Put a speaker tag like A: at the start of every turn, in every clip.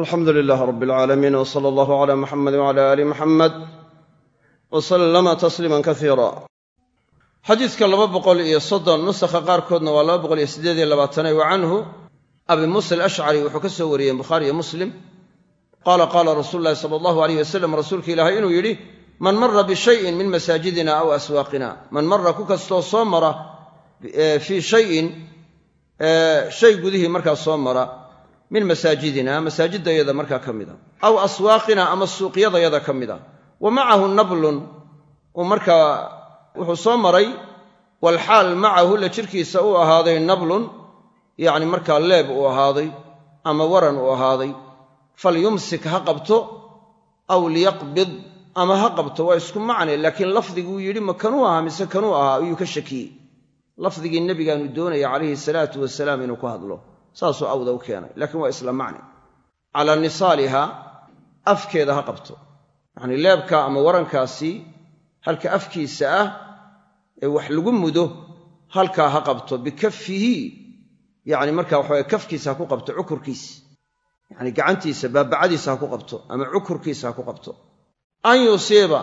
A: alxamdu lilaah rab alcaalamiin w sala allahu cala muxamedi wcala aali muxamed wa sallama tasliiman kasiira xadiidka laba boqol iyo soddon nusakha qaarkoodna waa laba boqol iyo siddeed iyo labaatane wa canhu abi muusa alashcari wuxuu ka soo wariyey bukhaari iyo muslim. Qaala qaala rasuulu llahi sala allahu aleyh wasalam rasuulka ilaahay inuu yidhi man mara bishayin min masaajidina aw aswaaqina man mara ku kastoo soo mara fii shayin soo mara min masaajidina masaajidayada markaa ka mida aw aswaaqina ama suuqyadayada ka mida wa macahu nablun uu markaa wuxuu soo maray walxaal macahu la jirkiisa uu ahaaday nablun yacni markaa leeb uu ahaaday ama waran uu ahaaday. Falyumsik ha qabto aw liyaqbid ama ha qabto waa isku macne laakiin lafdiguu yidhi ma kanuu ahaa mise kanuu ahaa? Ayuu ka shakiyey. Lafdigii nebigaanu doonaya calayhi salaatu wasalaam inuu ku hadlo saasuu awda u keenay laakiin waa isla macne calaa nisaaliha afkeeda ha qabto. Yacnii leebka ama warankaasi halka afkiisa ah ee wax lagu mudo halkaa ha qabto bikafihi yacni markaa waxaway kafkiisa ha ku qabto cukurkiisa. Yacni gacantiisa baabacadiisa ha ku qabto ama cukurkiisa ha ku qabto. An yusiiba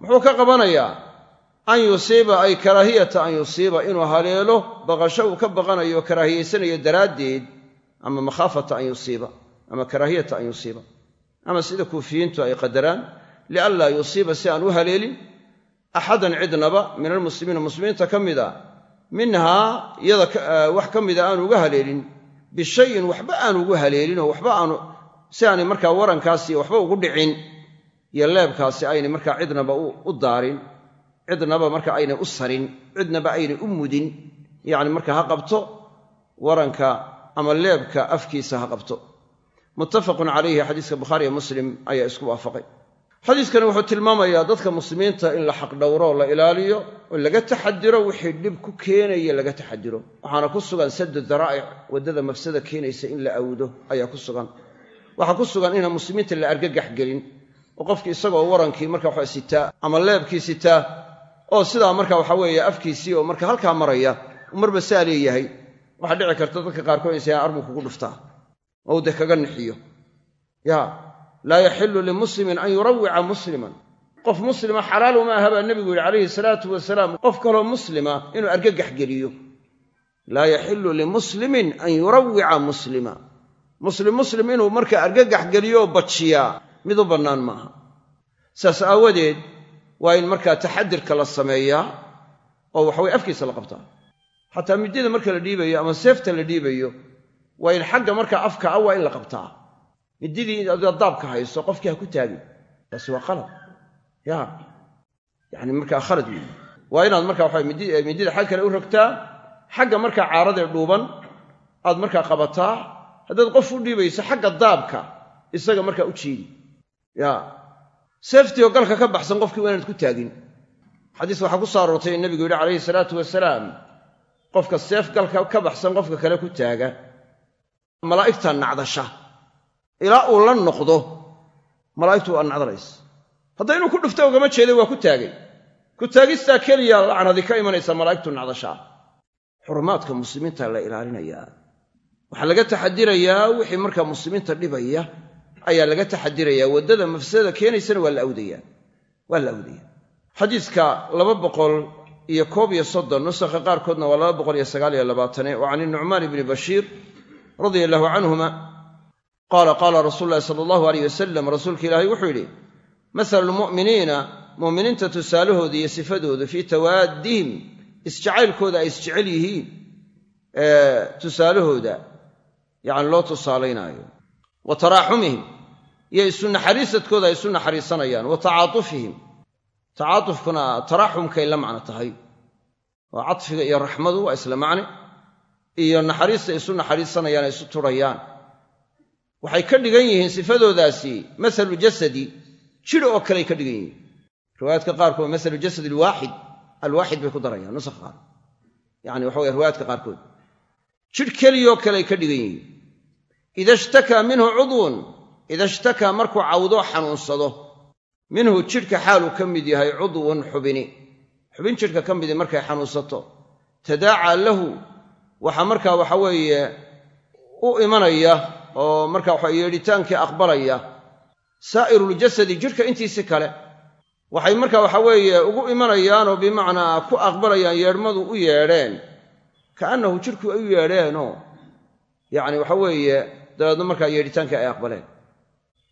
A: muxuu ka qabanayaa an yusiiba ay karaahiyata an yusiiba inuu haleelo baqasho uu ka baqanayo oo karaahiyaysanayo daraaddeed ama makhaafata an yusiiba ama karaahiyata an yusiiba. Ama sida kuufiyiintu ay qadaraan lianlaa yusiiba si aan u haleelin axadan cidnaba min almuslimiina muslimiinta ka mida minhaa iyada wax ka mida aanu uga haleelin bishayin waxba aanu ugu haleelin oo waxba aanu si aanay markaa warankaasi waxba ugu dhicin iyo leebkaasi aynay markaa cidnaba u daarin cidnaba marka aynay u sarin cidnaba aynay u mudin yacni marka ha qabto waranka ama leebka afkiisa ha qabto. Muttafaqun calayhi xadiiska bukhaariiyo muslim ayaa isku waafaqay. Xadiiskani wuxuu tilmaamayaa dadka muslimiinta in la xaqdhowro la ilaaliyo oo laga taxadiro wixii dhib ku keenaya laga taxadiro waxaana ku sugan saddu daraa'ic waddada mafsada keenaysa in la awdo ayaa ku sugan. Waxaa ku sugan inaan muslimiinta la argagax gelin oo qofkii isagoo warankii marka waxa sitaa ama leebkii sitaa oo sidaa marka waxa weeye afkiisii oo marka halkaa maraya marba saa leeyahay. Waxaa dhici karta dadka qaarkood insa arbuu kugu dhuftaa oo de kaga nixiyo. Ya laa yaxilu limuslimin an yurawica musliman. Qof muslima xalaal uma aha baa nebigu yidhi calayhi salaatu wasalaam qof kaloo muslima inuu argagax geliyo. Laa yaxilu limuslimin an yurawica muslima. Muslim muslim inuu marka argagax geliyo oo bajiyaa mid u bannaan maaha. Saas aawadeed waa in markaa taxadirka la sameeyaa oo waxaweye afkiisa la qabtaa. Xataa midyada marka la dhiibayo ama seefta la dhiibayo waa in xagga markaa afka ah waa in la qabtaa. Mididii adaad daabka hayso qofkii ha ku taagin. Taasi waa qalad ya yani markaa khalad weyi waa inaad marka waxa midida xag kale u rogtaa xagga markaa caaradee dhuuban aad markaa qabataa haddaad qof u dhiibayso xagga daabka isaga markaa u jiidi. Ya seeftiioo galka ka baxsan qofkii waa inaad ku taagin. Xadiis waxaa ku soo aroortay in nebigu yidhi calayhi salaatu wasalaam qofka seef galka ka baxsan qofka kale ku taaga malaa'igta nacdasha. Ilaa uu la noqdo malaa'igtu waa nacdalaysa hadda inuu ku dhufta ugama jeeday waa ku taagay. Ku taagistaa keliya lacnadi ka imanaysa malaa'igtu nacdashaa xurumaadka muslimiinta la ilaalinayaa. Waxaa laga taxadirayaa wixii markaa muslimiinta dhibaya ayaa laga taxadirayaa waddada mafsadada keenaysana waa la awdayaa waa la awdaya xadiiska laba boqol iyo koob iyo soddon nusakha qaarkoodna waa laba boqol iyo sagaal iyo labaatane oo can inucmaan ibni bashiir radia allahu canhuma qaala qaala rasuulu ulahi sala allahu aleyh wasalam rasuulka ilaahay wuxuu yidhi masalu lmu'miniina mu'miniinta tusaalahooda iyo sifadooda fii tawaaddihim isjacaylkooda ay isjecel yihiin tusaalahooda yacni loo tusaalaynaayo wa taraaxumihim iyo isu naxariisadkooda ay isu naxariisanayaan wa tacaatufihim tacaatufkuna taraaxumkay la macno tahay. Oo cadfiga iyo raxmadu waa isla macne iyo naxariista isu naxariisanayaan ay isu turayaan. Waxay ka dhigan yihiin sifadoodaasi masalu jasadi jidh oo kaley ka dhigan yihiin. Riwaayaadka qaarkood masalu jasad alwaaxid alwaaxid bay ku darayaan nusaha qaar. Yani waxa weye riwaayaadka qaarkood. Jidh keliyoo kaley ka dhigan yihiin. Ida ishtakaa minhu cudwun ida ishtakaa markuu cawdoo xanuunsado minhu jidhka xaaluu ka mid yahay cudwun xubini xubin jidhka ka midi markay xanuunsato tadaacaa lahu waxaa markaa waxa weeye u imanaya oo marka waxa yeedhitaankii aqbalaya saa'iruljasadi jidhka intiisi kale waxay marka waxa weeye ugu imanayaan oo bimacnaa ku aqbalayaan yeedhmadu u yeedheen kaannahu jidhku ay u yeedheenoo yacni waxa weeye dabeedna markaa yeedhitaankii ay aqbaleen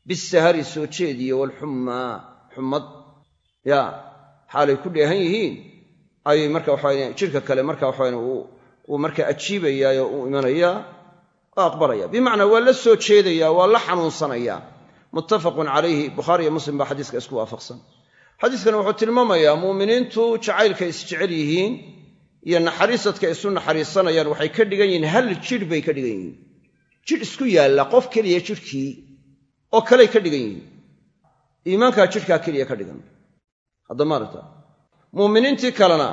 A: bisahari soo jeediyo walxummaa xumad ya xaalay ku dheehan yihiin ayay marka waxawe jidhka kale marka waxawe uu markaa ajiibayaayoo u imanayaa oo aqbalaya bimacnaa waa la soo jeedayaa waa la xanuunsanayaa muttafaqun calayhi bukhaariiyo muslim baa xadiiska isku waafaqsan xadiiskani wuxuu tilmaamayaa muuminiintu jacaylkay isjecel yihiin iyo naxariisadka isu naxariisanayaan waxay ka dhigan yihiin hal jidh bay ka dhigan yihiin jidh isku yaalla qof keliya jidhkii oo kaley ka dhigan yihiin. Iimaankaa jidhkaa keliya ka dhigan. Hadda maarata muuminiintii kalena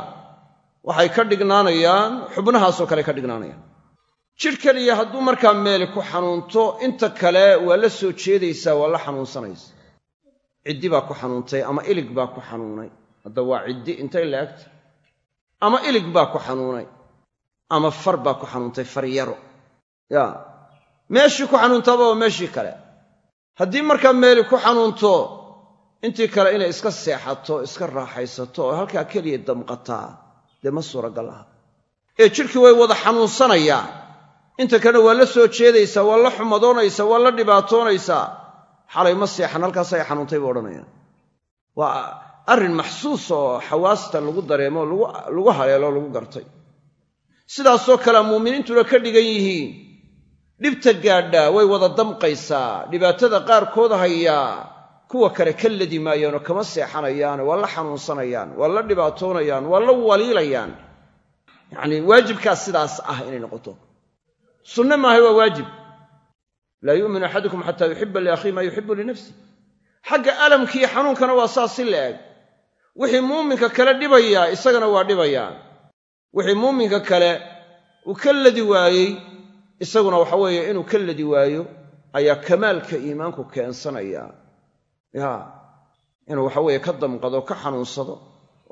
A: waxay ka dhignaanayaan xubnahaasoo kale ka dhignaanayaan. Jidh keliya hadduu markaa meeli ku xanuunto inta kale waa la soo jeedaysaa waa la xanuunsanaysa ciddi baa ku xanuuntay ama ilig baa ku xanuunay. Hadda waa ciddi intay la agta ama ilig baa ku xanuunay. Ama far baa ku xanuuntay faryaro ya meeshii ku xanuuntaaba waa meeshii kale haddii markaa meeli ku xanuunto intii kale inay iska seexato iska raaxaysato oo halkaa keliya damqataa dee ma suuragal aha. Ee jidhkii way wada xanuunsanayaan inta kalena waa la soo jeedaysaa waa la xumadoonaysaa waa la dhibaatoonaysaa xalay ma seexan halkaas ay xanuuntay buu odhanayaan waa arrin maxsuus oo xawaasta lagu dareemo lagu haleelo lagu gartay. Sidaasoo kalea muuminiintuna ka dhigan yihiin dhibta gaadhaa way wada damqaysaa. Dhibaatada qaarkood hayaa kuwa kale ka ladi maayaanoo kama seexanayaano waa la xanuunsanayaan waa la dhibaatoonayaan waa la waliilayaan. Yacnii waajibkaas sidaas ah inay noqoto. Sunne maahay waa waajib. Laa yu'minu axadukum xataa yuxiba liakhiih maa yuxibu linafsih xagga alamkiiyo xanuunkana waa saas si la eg. Wixii muuminka kale dhibayaa isagana waa dhibayaan wixii muuminka kale uu ka ladi waayey isaguna waxa weeye inuu ka ladi waayo ayaa kamaalka iimaanku keensanaya. Ya inuu waxa weeye ka damqado ka xanuunsado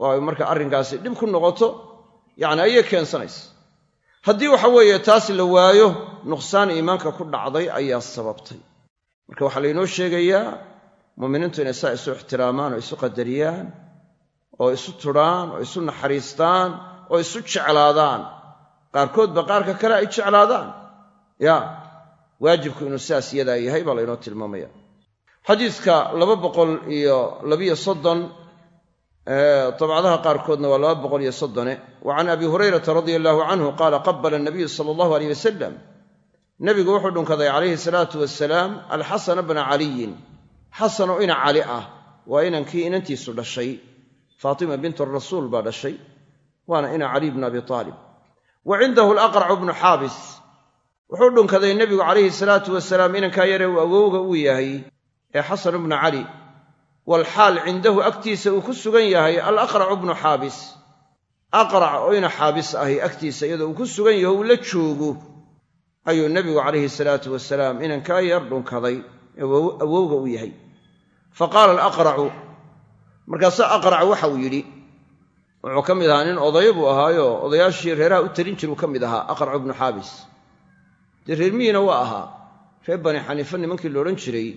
A: oo ay marka arrinkaasi dhib ku noqoto yacni ayay keensanaysa. Haddii waxa weeye taas la waayo nuqsaan iimaanka ku dhacday ayaa sababtay. Marka waxaa laynoo sheegayaa muuminiintu inay saa isu ixtiraamaan oo isu qadariyaan oo isu tudhaan oo isu naxariistaan oo isu jeclaadaan. Qaarkoodba qaarka kale ay jeclaadaan ya waajibku inuu sidaas yadaa yahay baa laynoo tilmaamaya. Xadiidka laba boqol iyo labiyo soddon dabcadaha qaarkoodna waa laba boqol iyo soddone. Wa can abi hurayrata radia allahu canhu qaala qabala anabiyu sala allahu aleyh wasalam nebigu wuxuu dhunkaday calayhi salaatu wasalaam alxasana bna caliyin. Xasan oo ina cali ah waa inankii inantiisu dhashay. Faatima bintu rasuul baa dhashay waana ina caliy bna abi aalib wa cindahu alaqracu wuxuu dhunkaday nebigu calayhi salaatu wasalaam inankaa yare uu awowga uu yahay ee xasan bnu cali. Walxaal cindahu agtiisa uu ku sugan yahay alaqracu bnu xaabis. Aqrac oo ina xaabis ahi agtiisa iyadoo uu ku sugan yaho uu la joogo ayuu nebigu calayhi salaatu wasalaam inankaa yar dhunkaday ee awowga uu yahay. Fa qaala alaqracu markaase aqrac waxa uu yidhi wuxuu ka mid ahaa nin oday buu ahaayo odayaashii reeraha u tarin jiruu ka mid ahaa aqracu bnu xaabis dee reer miyiina waa ahaa. Reer bani xaniifa nimankii la odhan jiray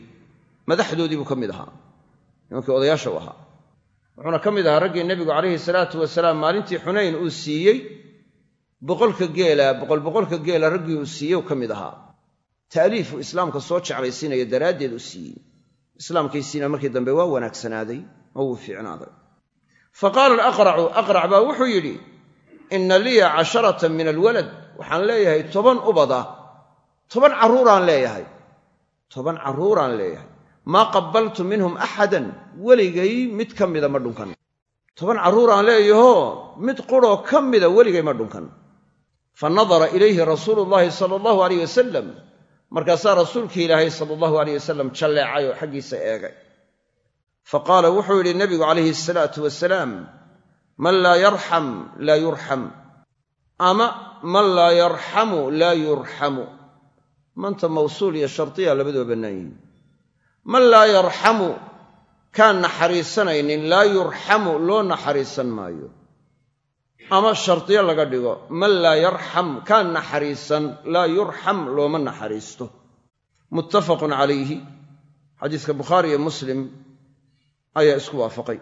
A: madaxdoodii buu ka mid ahaa. Nimankii odayaasha u ahaa. Wuxuuna ka mid ahaa raggii nebigu calayhi salaatu wasalaam maalintii xunayn uu siiyey boqolka geela boqol boqolka geela raggii uu siiyey u ka mid ahaa. Ta'liifuu islaamka soo jeclaysiinaya daraaddeed uu siiyey. Islaamkiisiina markii dambe waa wanaagsanaaday oo wuu fiicnaaday. Fa qaala alaqracu aqrac baa wuxuu yidhi inna liya casharatan min alwalad. Waxaan leeyahay toban ubada toban carruuraan leeyahay. Toban carruuraan leeyahay. Maa qabbaltu minhum axadan weligay mid ka mida ma dhunkan. Toban carruuraan leeyahoo mid quroo ka mida weligay ma dhunkan. Fa nadara ilayhi rasuulu llaahi sala allahu alayh wasalam markaasaa rasuulkii ilaahay sala allahu alayh wasalam jalleecay oo xaggiisa eegay. Fa qaala wuxuu yidhi nebigu calayhi asalaatu wasalaam man laa yarxam laa yurxam ama man laa yarxamu laa yurxamu manta mawsuul iyo shardiya labaduba bannaan yihiin man laa yarxamu kaan naxariisanaynin laa yurxamu loo naxariisan maayo. Ama shardiyo laga dhigo man laa yarxam kaan naxariisan laa yurxam looma naxariisto. Muttafaqun calayhi xadiiska bukhaari iyo muslim ayaa isku waafaqay.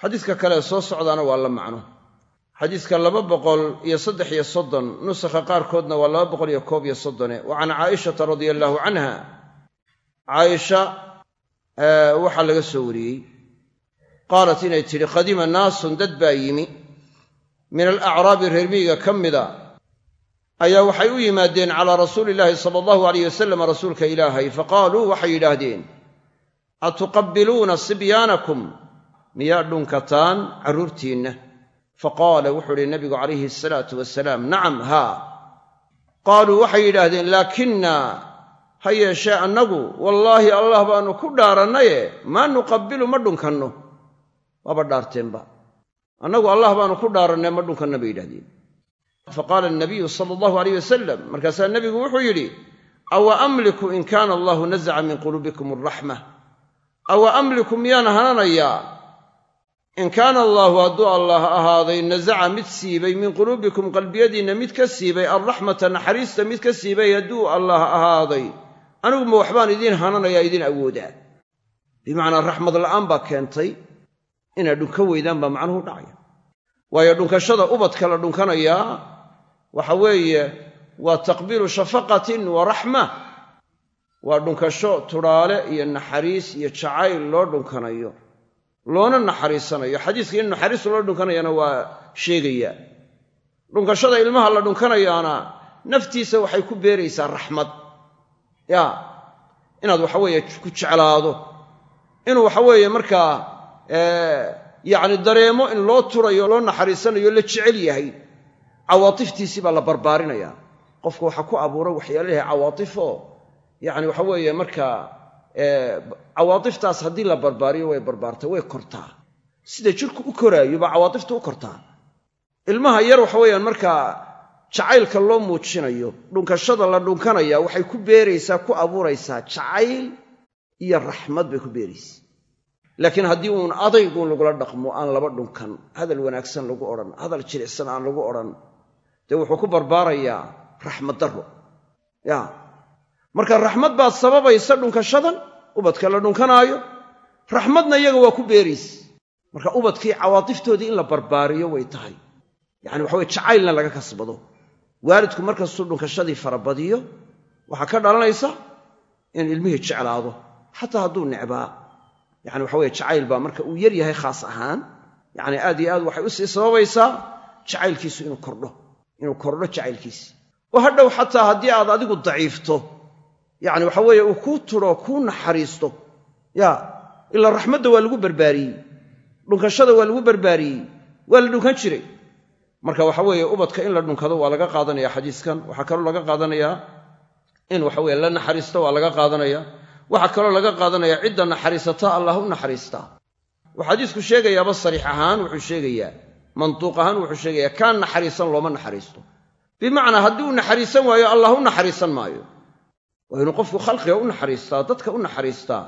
A: Xadiiska kale soo socdaana waa la macno xadiiska laba boqol iyo saddex iyo soddon nusakha qaarkoodna waa laba boqol iyo koob iyo soddone. Wa can caaishata radia allaahu canha. Caaisha waxaa laga soo wariyey. Qaalat inay tidhi qadima naasun dad baa yimi. Min alacraabi reermiyiga ka mida ayaa waxay u yimaadeen calaa rasuuli illaahi sala allahu alayh wasalam rasuulka ilaahay. Faqaaluu waxay yidhaahdeen atuqabbiluuna sibyaanakum miyaa dhunkataan carruurtiinna faqaala wuxuu uhi nabigu calayhi asalaatu wasalaam nacam haa qaaluu waxay yidhaahdeen laakinna ha yeeshee annagu wallaahi allah baannu ku dhaarannaye maa nuqabbilu ma dhunkanno. Waaba dhaarteenba. Annagu allah baanu ku dhaarannay ma dhunkanna bay yidhahdeen faqaala anabiyu sala allahu alayh wasalam markaasaa nebigu wuxuu yidhi awa amliku in kaana allahu nazaca min quluubikum alraxma awa amliku miyaan hananayaa in kaana allaahu hadduu allah ahaaday nasaca mid siibay min quluubikum qalbiyadiinna mid ka siibay alraxmata naxariista mid ka siibay hadduu allah ahaaday anigu ma waxbaan idiin hananayaa idiin awoodaa. Bimacnaa raxmad la'aan baa keentay inaad dhunka weydaan baa macnuhu dhacaya. Waayo dhunkashada ubadka la dhunkanayaa waxa weeye waa taqbiilu shafaqatin wa raxma. Waa dhunkasho tudhaale iyo naxariis iyo jacayl loo dhunkanayo loona naxariisanayo. Xadiiska in naxariis loo dhunkanayana waa sheegaya. Dhunkashada ilmaha la dhunkanayaana naftiisa waxay ku beeraysaa raxmad. Ya inaad waxaweeye ku jeclaado. Inuu waxaweeye markaa yacni dareemo in loo turayo loo naxariisanayo la jecel yahay. Cawaatiftiisii baa la barbaarinaya qofka waxaa ku abuura waxyaalaha cawaatifoo yacni waxa weeye markaa cawaatiftaas haddii la barbaariyo way barbaartaa way kortaa. Sida jirku u koraayo baa cawaatifta u kortaa. Ilmaha yar waxa weeyaan markaa jacaylka loo muujinayo dhunkashada la dhunkanaya waxay ku beeraysaa ku abuuraysaa jacayl iyo raxmad bay ku beeraysaa. Laakiin haddii uun adayguun lagula dhaqmo aan laba dhunkan hadal wanaagsan lagu odhan hadal jilicsan aan lagu odhan dee wuxuu ku barbaarayaa raxmad darro. Ya marka raxmad baad sababaysa dhunkashadan ubadka la dhunkanaayo. Raxmadna iyaga waa ku beeraysa marka ubadkii cawaatiftoodii in la barbaariyo way tahay. Yacani waxa weye jacaylna laga kasbado. Waalidku markastuu dhunkashadii farabadiyo waxaa ka dhalanaysa in ilmihii jeclaado. Xataa hadduu necbaa yani waxa weye jacayl baa marka uu yar yahay khaas ahaan yacni aad iyo aad waxay u sii sababaysaa jacaylkiisu inuu kordho. Inuu kordho jacaylkiisi. Oo hadhow xataa haddii aad adigu daciifto yacni waxa weeye uu kuu tudho kuu naxariisto. Ya ilaa raxmadda waa lagu barbaariyey. Dhunkashada waa lagu barbaariyey. Waa la dhunkan jiray. Marka waxa weeye ubadka in la dhunkado waa laga qaadanaya xadiiskan. Waxaa kaloo laga qaadanayaa in waxaweye la naxariisto waa laga qaadanaya. Waxaa kaloo laga qaadanaya cidda naxariisata allah u naxariistaa wuxuu xadiisku sheegayaaba sariix ahaan wuxuu sheegayaa. Mantuuq ahaan wuxuu sheegayaa kaan naxariisan looma naxariisto. Bimacnaa haddii uu naxariisan waayo allah u naxariisan maayo waa inuu qofku khalqiga u naxariistaa dadka u naxariistaa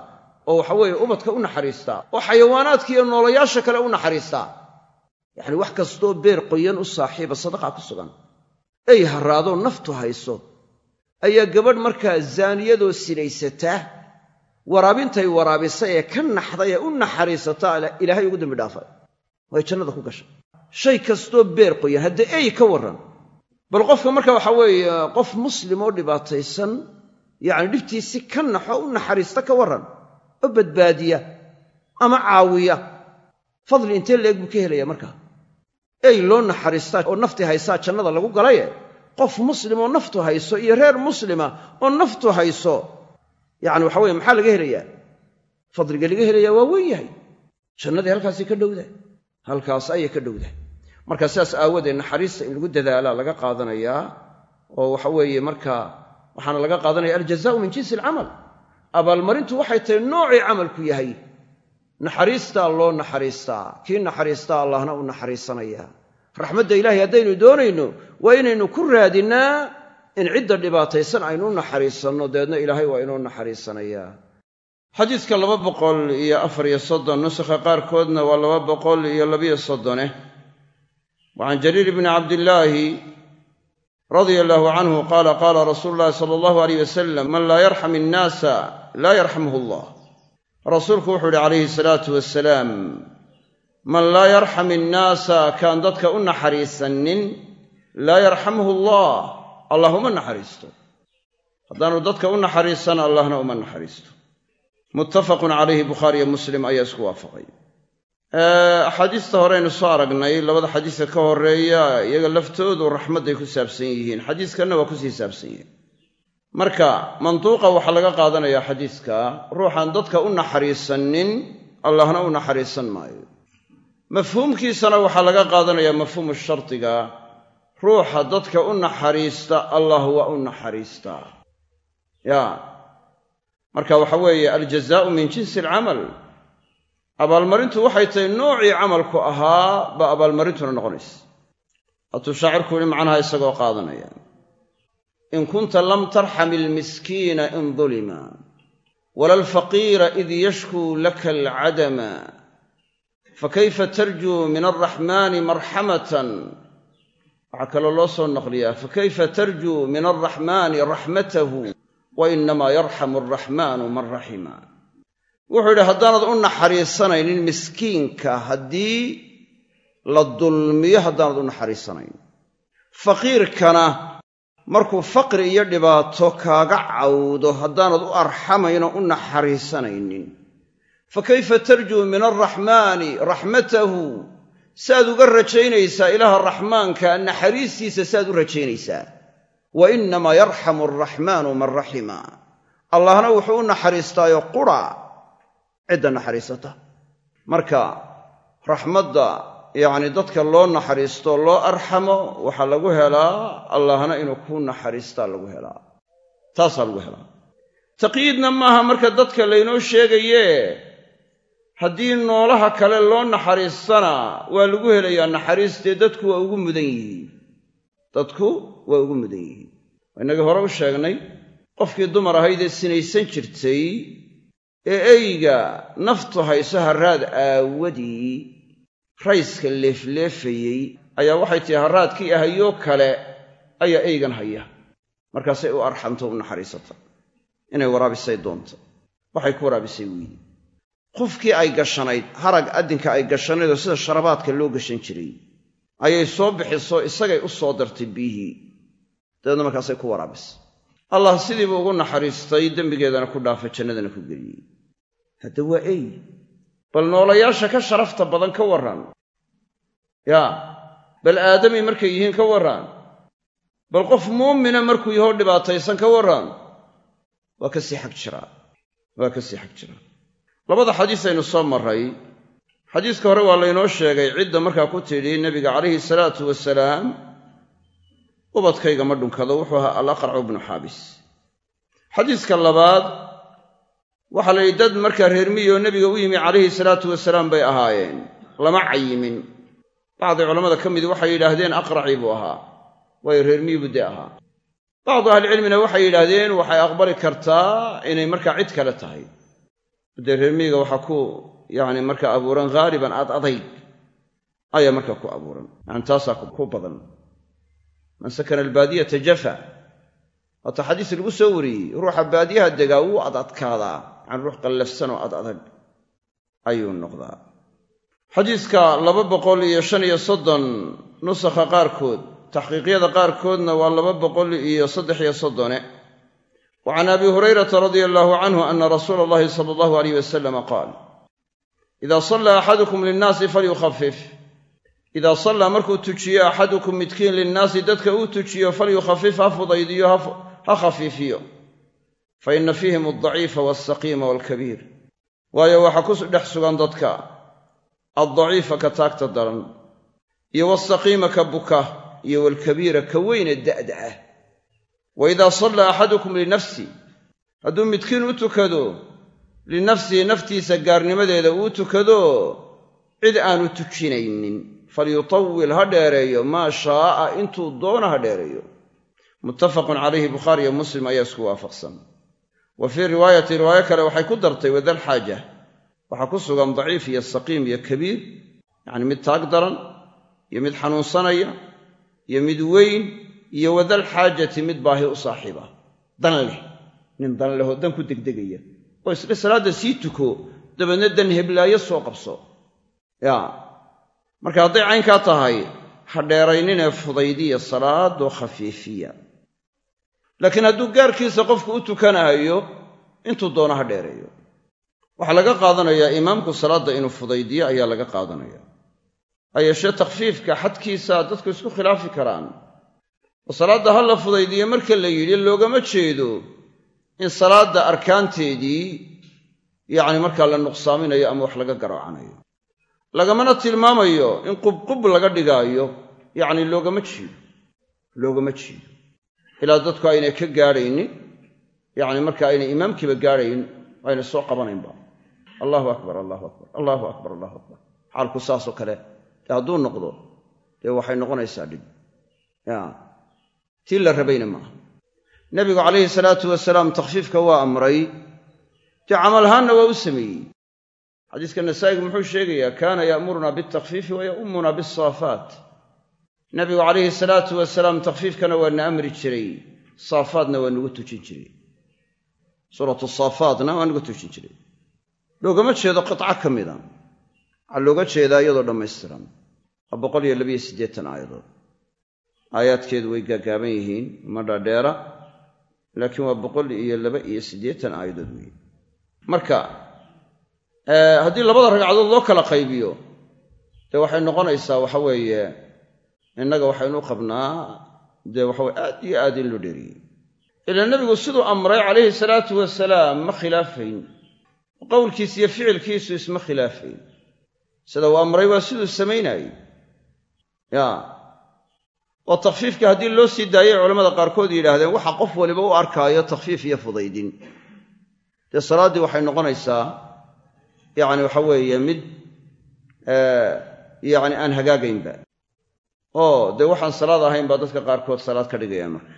A: oo waxaweeye ubadka u naxariistaa oo xayawaanaadka iyo noolayaasha kale u naxariistaa. Yacni wax kastoo beer qoyan u saaxiiba sadaqa ku sugan. Ey harraadoo naftu hayso. Ayaa gabadh markaa zaaniyadoo sinaysataa waraabintay waraabisay ee ka naxday ee u naxariisata ilaahay ugu dambi dhaafay. Way jannada ku gashay. Shay kastoo beer qoyan hadda ey ka warran. Bal qofka marka waxaa weeye qof muslim oo dhibaataysan yacni dhibtiisi ka naxo u naxariista ka warran oo badbaadiya ama caawiya fadli intee leeg buu ka helaya markaa ey loo naxariistaa oo nafti haysaa jannada lagu galaye? Qof muslim oo naftu hayso iyo reer muslima oo naftu hayso? Yacni waxa weye maxaa laga helayaa? Fadliga laga helayaa waa weyn yahay. Jannadii halkaasay ka dhowdahay halkaas ayay ka dhowdahay marka sidaas aawadeed naxariista in lagu dadaalaa laga qaadanayaa oo waxa weeye marka waxaana laga qaadanaya aljazaau min jinsi alcamal. Abaalmarintu waxay tahay noocii camalku yahay. Naxariistaa loo naxariistaa. Kii naxariistaa allahna u naxariisanaya. Raxmadda ilaahay haddaynu doonayno waa inaynu ku raadinnaa in cidda dhibaataysan aynu u naxariisanno. Dabeedna ilaahay waa inoo naxariisanayaa xadiidka laba boqol iyo afar iyo soddon nusakha qaarkoodna waa laba boqol iyo labiyo soddone. Wa jariir bni cabdillaahi radia allaahu canhu qaala qaala rasuulu llahi sala allahu aleyh wasalam man laa yarxam innaasa laa yarxamhu allah. Rasuulku wuxuu yihi calayhi salaatu wasalaam man laa yarxam innaasa kaan dadka u naxariisanin laa yarxamhu allah allah uma naxariisto. Haddaanu dadka u naxariisan allahna uma naxariisto. Muttafaqun calayhi bukhaariyo muslim ayaa isku waafaqay axaadiista horeynu soo aragnay labada xadiiska ka horreeya iyaga laftoodu raxmadday ku saabsan yihiin. Xadiiskanna waa ku sii saabsan yihiin. Marka manduuqa waxaa laga qaadanayaa xadiiska ruuxaan dadka u naxariisanin allahna u naxariisan maayo. Mafhuumkiisana waxaa laga qaadanayaa mafhuumu shardiga ruuxa dadka u naxariista allah waa u naxariistaa ya. Marka waxa weeye aljazaau min jinsi alcamal abaalmarintu waxay tahay noocii camalku ahaa baa abaalmarintuna noqonaysa. Hatuu shaacirku yihi macnaha isagoo qaadanaya in kunta lam tarxam ilmiskiina in dulima wala alfaqiira id yashkuu laka alcadama fakayfa tarjuu min alraxmaani marxamatan? Waxaa kaloo loo soo naqliyaa fakayfa tarjuu min alraxmaani raxmatahu wa inamaa yarxamu alraxmaanu man raxima wuxuu yidhi haddaanad u naxariisanaynin miskiinka haddii la dulmiyo haddaanad u naxariisanayn. Faqiirkana markuu faqri iyo dhibaato kaaga cawdo haddaanad u arxamayno u naxariisanaynin. Fa kayfa tarjuu min alraxmaani raxmatahu saaad uga rajaynaysaa ilaaha raxmaanka naxariistiisa saaad u rajaynaysaa. Wa innamaa yarxamu alraxmaanu man raxima allahna wuxuu u naxariistaayo qura cidda naxariisata. Marka raxmadda yacni dadka loo naxariisto loo arxamo waxaa lagu helaa allahna inuu ku naxariistaa lagu helaa. Taasaa lagu helaa. Taqyiidna maaha marka dadka laynoo sheegaye haddii noolaha kale loo naxariistana waa lagu helayaa naxariistee dadku waa ugu mudan yihiin. Dadku waa ugu mudan yihiin. Innagii hore u sheegnay qofkii dumar ahaydee sinaysan jirtay ee eyga naftu hayso harraad aawadii rayska leefleefayey ayaa waxay tihi harraadkii ahayoo kale ayaa eygan haya. Markaasay u arxamto u naxariisata inay waraabisay doonto. Waxay ku waraabisay wiili qofkii ay gashanayd harag addinka ay gashanayd oo sida sharabaadka loo gashan jiray ayay soo bixiso isagay u soo dartay biyihii. Dabeedna markaasay ku waraabisay allah sidiibuu ugu naxariistay dembigeedana ku dhaafay jannadana ku geliyey hadda waa ey bal noolayaasha ka sharafta badan ka warran. Yaa bal aadami markay yihiin ka warran. Bal qof muumina markuu yahoo dhibaataysan ka warran. Waa ka sii xag jiraa waa ka sii xag jiraa labada xadiis aynu soo marray. Xadiiska hore waa laynoo sheegay cidda markaa ku tidhi nebiga calayhi salaatu wasalaam ubadkayga ma dhunkado wuxuu ahaa alaqracu bnu xaabis. Xadiiska labaad waxaa la yidhi dad markaa reermiyoo nebiga u yimi calayhi salaatu wasalaam bay ahaayeen. Lama cayimin. Bacdi culammada ka midi waxay yidhaahdeen aqracii buu ahaa. Waayo reermiyi buu dee ahaa. Bacdu ahlicilmina waxay yidhaahdeen waxay aqbali kartaa inay markaa cid kale tahay. Dee reermiyiga waxaa ku yacni markaa abuuran haaliban aad adayg ayaa markaa ku abuuran. Yani taasaa ku badan. Man sakana albaadiyata jafa. Waata xadiis lagu soo wariyey. Ruuxa baadiyaha degaa wuu ad adkaadaa yani ruux qallafsan oo ad adag ayuu noqdaa. Xadiiska laba boqol iyo shan iyo soddon nusakha qaarkood taxqiiqyada qaarkoodna waa laba boqol iyo saddex iyo soddone. Wa can abi hurayrata radia allahu canhu ana rasuula allahi sala allahu alayh wasalama qaal ida sallaa axadukum linnaasi falyukhafif idaa sallaa markuu tujiyo axadukum midkiin linnaasi dadka uu tujiyo falyukhafif ha fudaydiyo ha khafiifiyo fa inna fiihim aldaciifa walsaqiima waalkabiir waayo waxaa ku dhex sugan dadka aldaciifa ka taagta daran iyo walsaqiima ka buka iyo walkabiira ka weyne da'da ah. Wa idaa sallaa axadukum linafsi hadduu midkiin u tukado linafsihi naftiisa gaarnimadeeda uu tukado cid aanu tujinaynin falyutawil ha dheereeyo maa shaa'a intuu doono ha dheereeyo. Muttafaqun calayhi bukhaariyo muslim ayaa isku waafaqsan wa fii riwaayati riwaayo kale waxay ku dartay wadalxaaja waxaa ku sugan daciif iyo saqiim iyo kabiir yacni mid taag daran iyo mid xanuunsanaya iyo mid weyn iyo wadal xaajati mid baahi u saaxiiba. Dan leh. Nin dan lehoo dan ku degdegaya. Oo isle salaadda sii tuko dabeedna dan heblaayo soo qabso. Yaa marka hadday caynkaa tahay ha dheerayninee fudaydiya salaadoo khafiifiya laakiin hadduu gaarkiisa qofku u tukanaayo intuu doono ha dheereeyo. Waxaa laga qaadanayaa imaamku salaadda inuu fudaydiyo ayaa laga qaadanaya. Ha yeeshee takhfiifka xadkiisa dadku isku khilaafi karaan. Oo salaadda ha la fudaydiyo marka la yidhi loogama jeedo in salaadda arkaanteedii yacni markaa la nuqsaaminayo ama wax laga garaacanayo. Lagamana tilmaamayo in qubqub laga dhigaayo yacni loogama jeedo. Loogama jeedo ilaa dadku aynay ka gaadhaynin yacni marka aynay imaamkiiba gaadhayn aynay soo qabanaynba. Allahu akbar allahu akbar allahu akbar allahu akbar. Xaalku saasoo kale. Dee hadduu noqdo dee waxay noqonaysaa dhib. Tii la rabayna maaha nebigu calayhi salaatu wasalaam takhfiifka waa amray. Dee camal ahaanna waa u sameeyey. Xadiiska nasaa'igu muxuu sheegayaa kaana ya'muruna biltakfiifi wa ya'ummuna bisaafaat nebigu calayhi salaatu wasalaam takhfiifkana waa na amri jiray. Saafaadna waa nagu tujin jiray. Suuratu saafaadna waa nagu tujin jiray. Loogama jeedo qitco ka mida. Waxaa looga jeedaa iyadoo dhammaystiran. Boqol iyo labiyo siddeetan aayadood. Aayaadkeedu way gaagaaban yihiin ma dhaadheera laakiin waa boqol iyo laba iyo siddeetan aayadood weeye marka haddii labada ragcadood loo kala qaybiyo dee waxay noqonaysaa waxa weeye innaga waxaynu qabnaa dee waxaweye aad iyo aad in loo dheeriyey ilaa nebigu siduu amray calayhi salaatu wasalaam ma khilaafayn. Qowlkiis iyo ficilkiisu isma khilaafayn. Sida uu amray waa siduu samaynaayey ya. Oo takhfiifka haddii loo sii daayay culamada qaarkood yidhaahdeen waxa qof waliba u arkaayo takhfiif iyo fudaydin. Dee salaaddii waxay noqonaysaa yacni waxa weeye mid yacni aan hagaagaynba oo dee waxaan salaad ahayn baa dadka qaarkood salaad ka dhigayaan marka.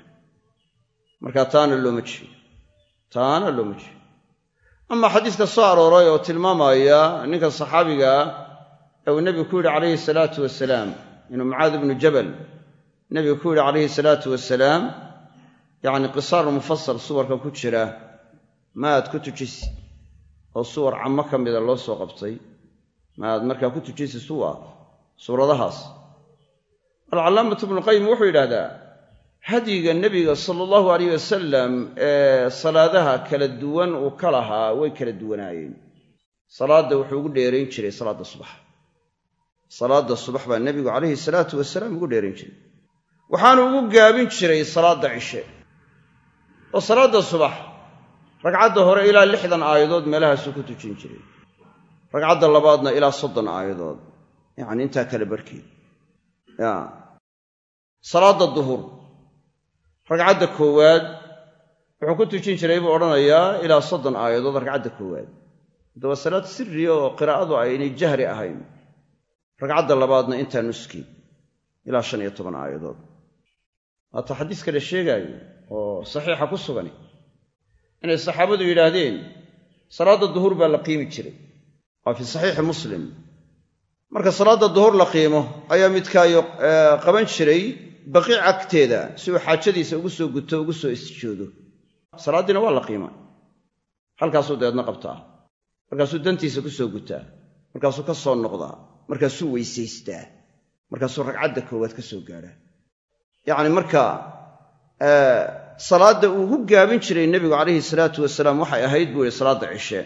A: Marka taana looma jeedo taana looma jeedo ama xadiiska soo arooray oo tilmaamaya ninka saxaabigaa ee uu nebigu ku yidhi calayhi salaatu wasalaam inuu mucaad ibnu jabal nebigu ku yidhi calayhi salaatu wasalaam yacni qisaar mufasal suwarka ku jira ma aad ku tujisi oo suwar cammo ka mida loo soo qabtay ma aad markaa ku tujisi suwa suuradahaas alcallaamatu ibnuqayim wuxuu yidhaahdaa hadyiga nebiga sala allahu alayh wasalam ee salaadaha kala duwan uu ka lahaa way kala duwanaayeen. Salaadda wuxuu ugu dheerayn jiray salaadda subax. Salaadda subax baa nebigu calayhi salaatu wasalaam ugu dheerayn jiray. Waxaanu ugu gaabin jiray salaadda cishe. Oo salaadda subax ragcadda hore ilaa lixdan aayadood meelahaasuu ku tujin jiray. Ragcadda labaadna ilaa soddon aayadood. Yacni intaa kale barkeed. Ya salaadda duhur. Ragcadda koowaad wuxuu ku tujin jiray buu odhanayaa ilaa soddon aayadood ragcadda koowaad. Hadda waa salaad sirriya oo qiraa'adu aynay jahri ahayn. Ragcadda labaadna intaa nuski ilaa shan iyo toban aayadood. Waata xadiis kale sheegaayo oo saxiixa ku sugani inay saxaabadu yidhaahdeen salaadda duhur baa la qiimi jiray. Waa fii saxiixi muslim. Marka salaadda duhur la qiimo ayaa midkaayo qaban jiray baqiic agteeda si uu xaajadiisa ugu soo guto ugu soo isjoodo. Salaaddiina waa la qiima halkaasuu dabeedna qabtaa. Markaasuu dantiisa ku soo gutaa. Markaasuu ka soo noqdaa. Markaasuu weysaystaa. Markaasuu ragcadda koowaad ka soo gaadhaa yacni marka salaadda uu ku gaabin jiray nebigu calayhi salaatu wasalaam waxay ahayd buu yihi salaadda cishe.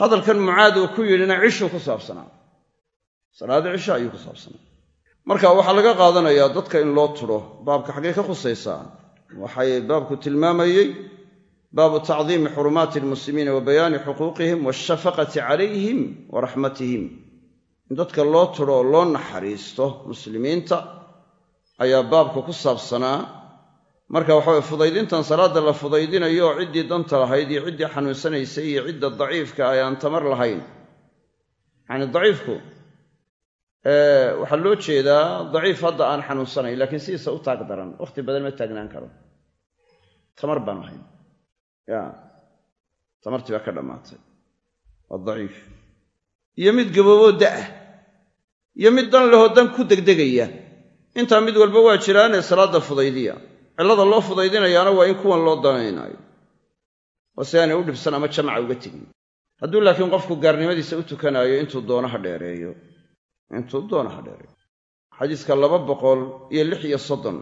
A: Hadalkan mucaad uu ku yidhina cishuu ku saabsanaa. Salaadda cishe ayuu ku saabsanaa marka waxaa laga qaadanayaa dadka in loo tudho baabka xaggee ka khusaysaa waxay baabku tilmaamayey baabu tacdiimi xurumaati almuslimiina wa bayaani xuquuqihim waashafaqati calayhim wa raxmatihim. In dadka loo tudho oo loo naxariisto muslimiinta ayaa baabka ku saabsanaa. Marka waxaweye fudaydintan salaadda la fudaydinayo oo ciddii danta lahayd iyo ciddii xanuunsanaysay iyo cidda daciifka ay aan tamar lahayn. Yacni daciifku waxaa loo jeedaa daciif hadda aan xanuunsanayn laakiin sidiisa u taag daran wakhti badan ma taagnaan karo. Tamar baan ahayn ya. Tamartii baa ka dhammaatay. Waa daciif. Iyo mid gabooboo da'ah iyo mid dan lehoo dan ku degdegaya. Intaa mid walba waa jiraanee salaadda fudaydiya. Cillada loo fudaydinayaana waa in kuwan loo danaynaayo oo si aanay u dhibsan ama jamaca uga tegin hadduu laakiin qofku gaarnimadiisa u tukanaayo intuu doono ha dheereeyo intuu doono ha dheereeyo xadiiska laba boqol iyo lix iyo soddon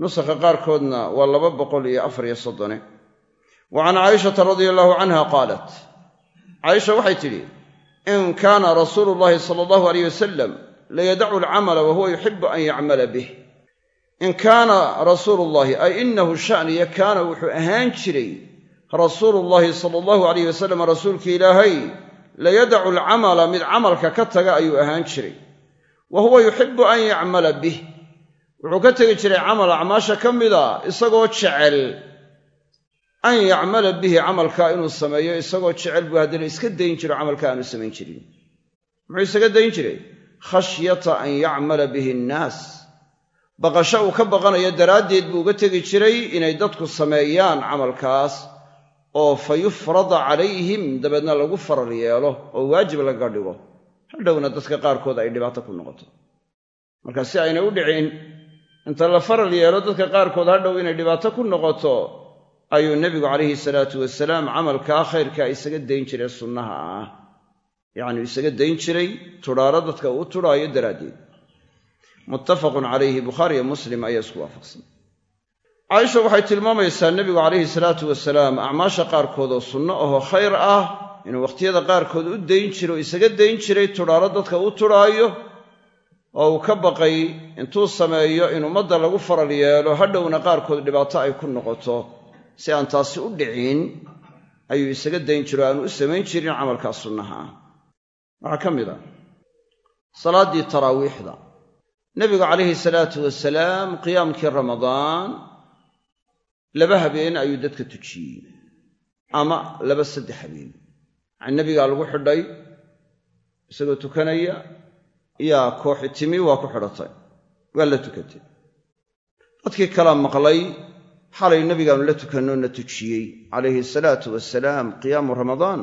A: nusakha qaarkoodna waa laba boqol iyo afar iyo soddone. Wa can caayishata radia allahu canha qaalat caaisha waxay tidhi in kaana rasuulu llahi sala allahu alayh wasalam layadacu alcamala wa huwa yuxibu an yacmala bih. In kaana rasuulu llahi ay inahu sha'niya kaana wuxuu ahaan jiray rasuulu llahi sala allahu alayh wasalam rasuulka ilaahay layadacu alcamala mid camalka ka taga ayuu ahaan jiray. Wa huwa yuxibu an yacmala bih. Wuxuu ka tegi jiray camal acmaasha ka mida isagoo jecel an yacmala bihi camalkaa inuu sameeyo isagoo jecel buu haddana iska dayn jiro camalka aanu samayn jirin. Muxuu isaga dayn jiray? Khashyata an yacmala bihi annaas baqasho uu ka baqanayo daraaddeed buu uga tegi jiray inay dadku sameeyaan camalkaas oo fa yufrada calayhim dabeedna lagu faral yeelo oo waajib laga dhigo. Hadhowna dadka qaarkood ay dhibaato ku noqoto. Marka si aynay u dhicin inta la faral yeelo dadka qaarkood hadhow inay dhibaato ku noqoto ayuu nebigu calayhi salaatu wasalaam camalkaa khayrkaa isaga dayn jiray sunnaha ah. Yacnuu isaga dayn jiray tudhaaro dadka uu tudhaayo daraaddeed. Muttafaqun calayhi bukhaari iyo muslim ayaa isku waafaqsan caaisha waxay tilmaamaysaa nebigu calayhi salaatu wasalaam acmaasha qaarkood oo sunno ahoo khayr ah inuu wakhtiyada qaarkood u dayn jiro isaga dayn jiray tudhaaro dadka uu tudhaayo oo uu ka baqay intuu sameeyo in ummadda lagu faral yeelo hadhowna qaarkood dhibaato ay ku noqoto. Si aan taasi u dhicin ayuu isaga dayn jiro aanu u samayn jirin camalkaa sunnaha. Ah waxaa ka mid ah salaaddii taraawiixda. Nebigu calayhi salaatu wasalaam qiyaamkii ramadaan laba habeen ayuu dadka tujiyey ama laba saddex habeen. Yacani nebigaa lagu xidhay isagoo tukanaya yaa kooxi timi waa ku xidhatay. Waa la tukatay. Dadkii kalaa maqlay xalay nebigaanu la tukannoo na tujiyey calayhi asalaatu wasalaam qiyaamu ramadaan.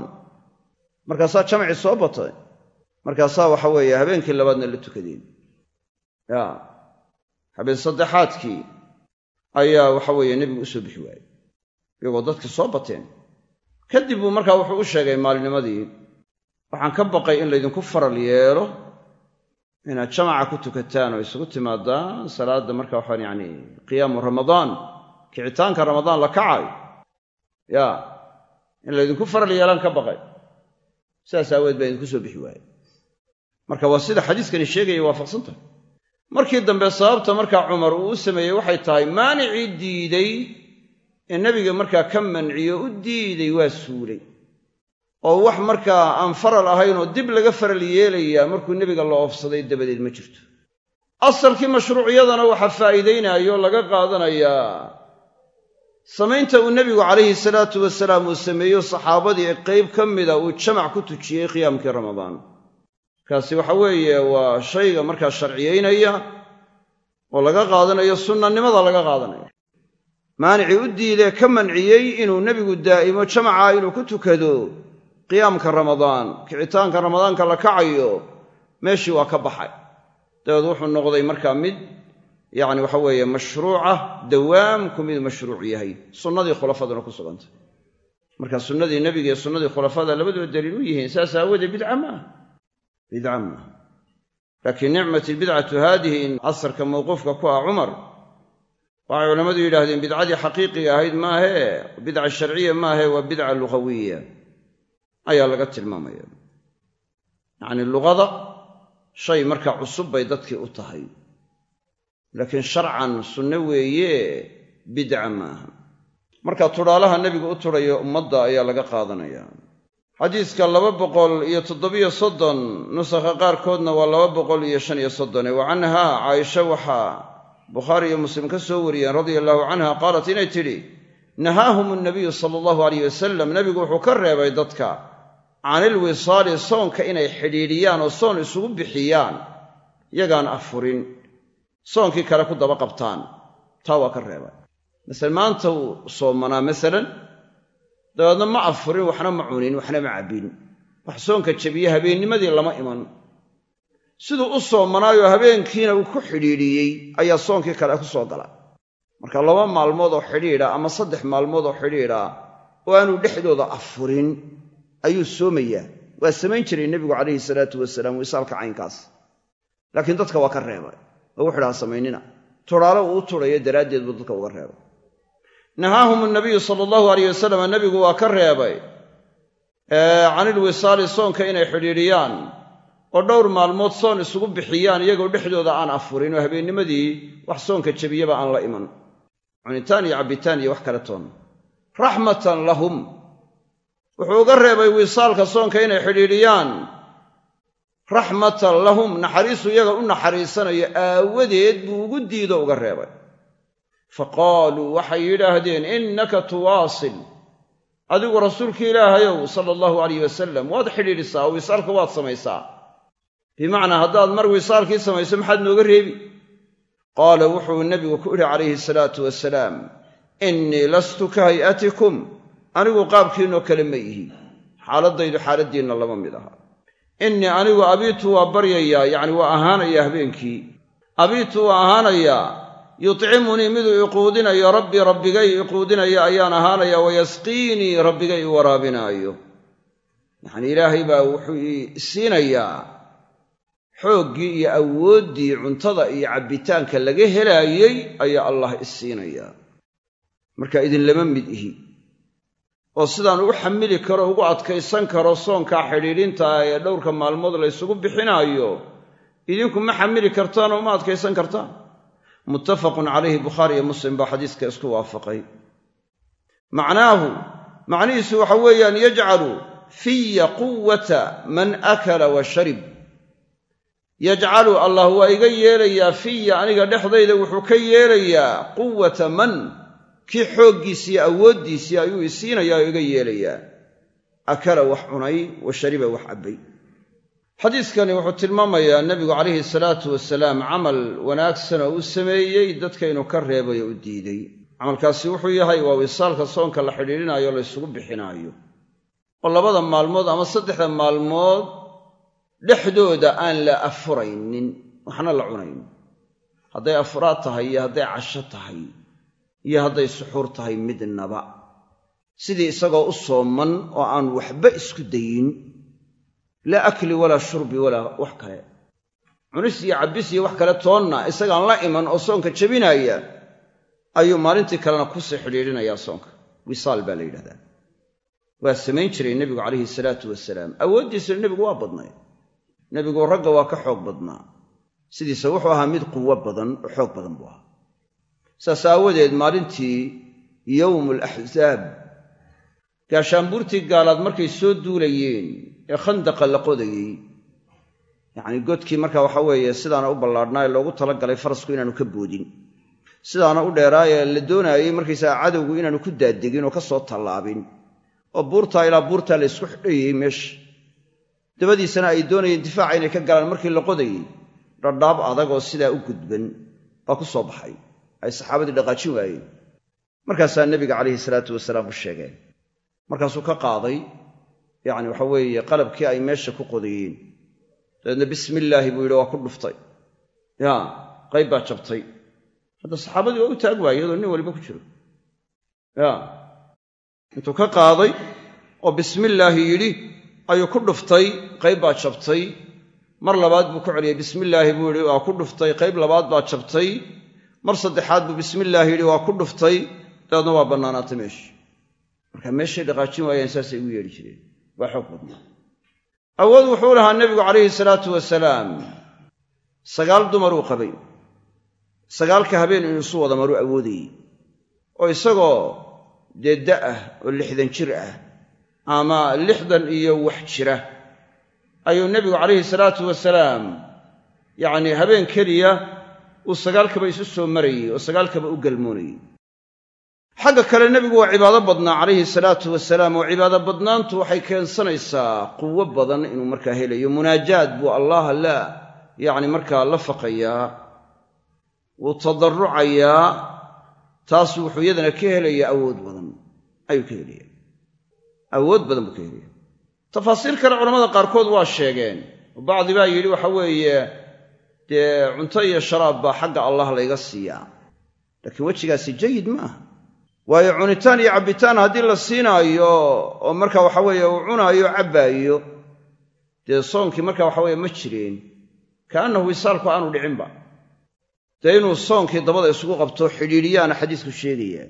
A: Markaasaa jamcii soo batay. Markaasaa waxa weeye habeenkii labaadna la tukadeen. Ya habeen saddexaadkii ayaa waxa weeye nebigu u soo bixi waayey. Iyagoo dadkii soo bateen. Kadib buu markaa wuxuu u sheegay maalinimadii waxaan ka baqay in laydinku faral yeelo inaad jamaca ku tukataan oo isugu timaadaan salaadda marka waxaan yacni qiyaamu ramadaan kicitaanka ramadaan la kacayo ya in laydinku faral yeelaan ka baqay. Sidaas aaweed baa idinku soo bixi waaye marka waa sida xadiiskani sheegaya waafaqsan tahay markii dambe sababta markaa cumar uu u sameeyey waxay tahay maanicii diiday. Ee nebiga markaa ka manciyo u diiday waa suulay. Oo wax markaa aan faral ahaynoo dib laga faral yeelayaa markuu nebiga la oofsaday dabadeed ma jirto. Asalkii mashruuciyadana waxaa faa'iidaynayo laga qaadanayaa. Samaynta uu nebigu calayhi salaatu wasalaam uu sameeyo saxaabadii ee qayb ka mida uu jamac ku tujiyey qiyaamkii ramadaan kaasi waxa weeye waa shayga markaa sharciyaynaya oo laga qaadanayo sunnanimada laga qaadanayo. Maanicii u diidee ka manciyey inuu nebigu daa'imo jamaca inuu ku tukado qiyaamka ramadaan kicitaanka ramadaanka la kacayo meeshii waa ka baxay. Dabeed wuxuu noqday markaa mid yacni waxa weeye mashruuca dawaamku mid mashruuc yahay. Sunnadii khulafaduna ku sugantay. Marka sunnadii nebiga iyo sunnadii khulafada labaduba daliil u yihiin saas aawoodee bidca maaha bidca maaha laakiin nicmat ilbidcatu haadihi in asarka mawquufka ku ah cumar waxay culammadu yidhaahdeen bidcadii xaqiiqiga ahayd maahee bidca sharciya maahe waa bidca lugawiya. Ayaa laga tilmaamaya. Yacnii luqada shay markaa cusub bay dadkii u tahay. Laakiin sharcan sunne weeye bidca maaha. Marka tudhaalaha nebigu u tudhayo ummadda ayaa laga qaadanaya xadiiska laba boqol iyo toddobiyo soddon nusakha qaarkoodna waa laba boqol iyo shan iyo soddone. Wa canhaa caaisha waxaa bukhaari iyo muslim ka soo wariyeen radia allahu canha qaalat inay tidhi nahaahum annabiyu sala allahu alayh wasalam nebigu wuxuu ka reebay dadka canilwisaali soonka inay xidhiidhiyaan oo soon isugu bixiyaan yagaan afurin soonkii kale ku daba qabtaan. Taa waa ka reebay. Masale maanta uu soomanaa masalan dabeedna ma afurin waxna ma cunin waxna ma cabbin. Wax soonka jabiye habeennimadii lama iman. Siduu u soomanaayoo habeenkiina uu ku xidhiidhiyey ayaa soonkii kale ku soo gala. Marka laba maalmood oo xidhiidha ama saddex maalmood oo xidhiidha oo aanu dhexdooda afurin ayuu soomayaa. Waa samayn jiray nebigu calayhi salaatu wasalaam wisaalka caynkaas. Laakiin dadka waa ka reebay. Oo wuxu dhaha samaynina. Tudhaalo uu u tudhayo daraaddeed buu dadka uga reebay nahaahum nabiyu sala allahu alayh wasalam nebigu waa ka reebay canilwisaali soonka inay xidhiidhiyaan oo dhowr maalmood soon isugu bixiyaan iyagoo dhexdooda aan afurin oo habeennimadii wax soonka jebiyaba aan la iman. Cunitaan iyo cabbitaan iyo wax kale toon. Raxmatan lahum. Wuxuu uga reebay wisaalka soonka inay xidhiidhiyaan. Raxmatan lahum. Naxariisu iyaga u naxariisanayo aawadeed buu ugu diido uga reebay fa qaaluu waxay yidhaahdeen innaka tuwaasil. Adigu rasuulki ilaahayow sala allahu alayh wasalam waad xidhiidhisaa oo wisaalka waad samaysaa. Bimacnaa haddaad mar wisaalkii samayso maxaad nooga reebi? Qaala wuxuu nebigu ku idhi calayhi salaatu wasalaam innii lastu ka hay'atikum anigu qaabkiinoo kale ma ihi. Xaaladdaydu xaaladdiinna lama mid aha. Innii anigu abiitu waa baryayaa yacni waa ahaanayaa habeenkii. Abiitu waa ahaanayaa yutcimunii miduu iquudinayo rabbii rabbigay iquudinaya ayaan ahaanaya wayasqiinii rabbigay i waraabinaayo. Yacnii ilaahay baa wuxuu i siinayaa xooggii iyo awooddii cuntada iyo cabbitaanka laga helaayey ayaa allah i marka idinlama mid ihi. Oo sidaan ugu xamili karo ugu adkaysan karo soonkaa xidhiidhintaa ee dhowrka maalmood la ysugu bixinaayo idinku ma xamili kartaan oo ma adkaysan kartaan muttafaqun calayhi bukhaari iyo muslim baa xadiiska isku waafaqay. Macnaahu macnihiisu waxa weeyaan yajcalu fiya quwata man akala wa sharib. Yajcalu allah waa iga yeelayaa fiya aniga dhexdayda wuxuu ka yeelayaa quwata man kii xooggiisii awooddiisii ayuu isiinayaa oo iga yeelayaa. Akala wax cunay wa shariba wax cabbay xadiiskani wuxuu tilmaamayaa nebigu calayhi salaatu wasalaam camal wanaagsan oo u sameeyey dadka inuu ka reebay oo u diiday camalkaasi wuxuu yahay waa wisaalka soonka la xidhiidhinaayo o la ysugu bixinaayo. Oo labada maalmood ama saddexda maalmood dhexdooda aan la afuraynin waxna la cunayn. Hadday afraad tahay iyo hadday casho tahay iyo hadday suxuur tahay midnaba. Sidii isagoo u sooman oo aan waxba isku dayin laa akli walaa shurbi walaa wax kale. Cunis iyo cabbis iyo wax kale toonna isagaan la iman oo soonka jebinaaya ayuu maalintii kalena ku sii xidhiidhinayaa soonka. Wisaal baa la yidhahdaa. Waa samayn jiray nebigu calayhi salaatu wasalaam awooddiisuna nebigu waa badnay. Nebigu ragga waa ka xoog badnaa. Sidiisa wuxuu ahaa mid quwo badan oo xoog badan buu ahaa. Saas aawadeed maalintii yowmu alaxsaab gaashaanbuurtii gaalaad markay soo duulayeen ee khandaqa la qodayey. Yacnii godkii marka waxa weeye sidaana u ballaadhnaa ee loogu talagalay farasku inaanu ka boodin. Sidaana u dheeraayee la doonaayey markaysaga cadowgu inaanu ku daadegin oo ka soo tallaabin. Oo buurtaa ilaa buurtaa la ysku xidhayey meesha dabadiisana ay doonayeen difaaca inay ka galaan markii la qodayey. Dhadhaab adag oo sidaa u gudban baa ku soo baxay. Ay saxaabadii dhaqaajin waayeen. Markaasaa nebiga calayhi salaatu wasalaam u sheegeen markaasuu ka qaaday yacni waxa weeye qalabkii ay meesha ku qodayeen. Dabeedna bismillaahi buu yidhi waa ku dhuftay. Ya qayb baa jabtay. Hadda saxaabadii waa u taag waayey iyadoo nin waliba ku jiro. Ya intuu ka qaaday oo bismillaahi yidhi ayuu ku dhuftay. Qayb baa jabtay. Mar labaad buu ku celiyey bismillaahi buu yidhi waa ku dhuftay. Qayb labaad baa jabtay. Mar saddexaad buu bismillaahi yidhi waa ku dhuftay. Dabeedna waa bannaanaatay meeshii marka meeshay dhaqaajin waayeen saasay ugu yeedhi jireen waa awood wuxuu lahaa nebigu calayhi salaatu wasalaam sagaal dumar uu qabay. Sagaalka habeen inuu isu wada maruu awoodayey oo isagoo dee da ah oo lixdan jir ah ama lixdan iyo wax jira ayuu nebigu calayhi salaatu wasalaam yacnii habeen keliya uu sagaalkaba isu soo marayey oo sagaalkaba u galmoonayey xagga kale nebigu waa cibaado badnaa calayhi salaatu wasalaam oo cibaado badnaantu waxay keensanaysaa quwo badan inuu markaa helayo. Munaajaad buu allah la yacni markaa la faqayaa wuu tadarrucayaa taasu wuxuu iyadana ka helayaa awood badan ayuu ka helaya awood badan buu ka helaya tafaasiir kale culamada qaarkood waa sheegeen oo bacdi baa yidhi waxa weeye dee cunto iyo sharaab baa xagga allah layga siiyaa. Laakiin wejigaasi jayid ma aha waayo cunitaan iyo cabbitaan haddii la siinaayo oo marka waxa weeye uu cunaayo cabbaayo dee soonkii marka waxa weeye ma jireen. Kaannahu wisaalku aanu dhicinba. Dee inuu soonkii dabada isugu qabto xidhiidhiyaana xadiisku sheegaya.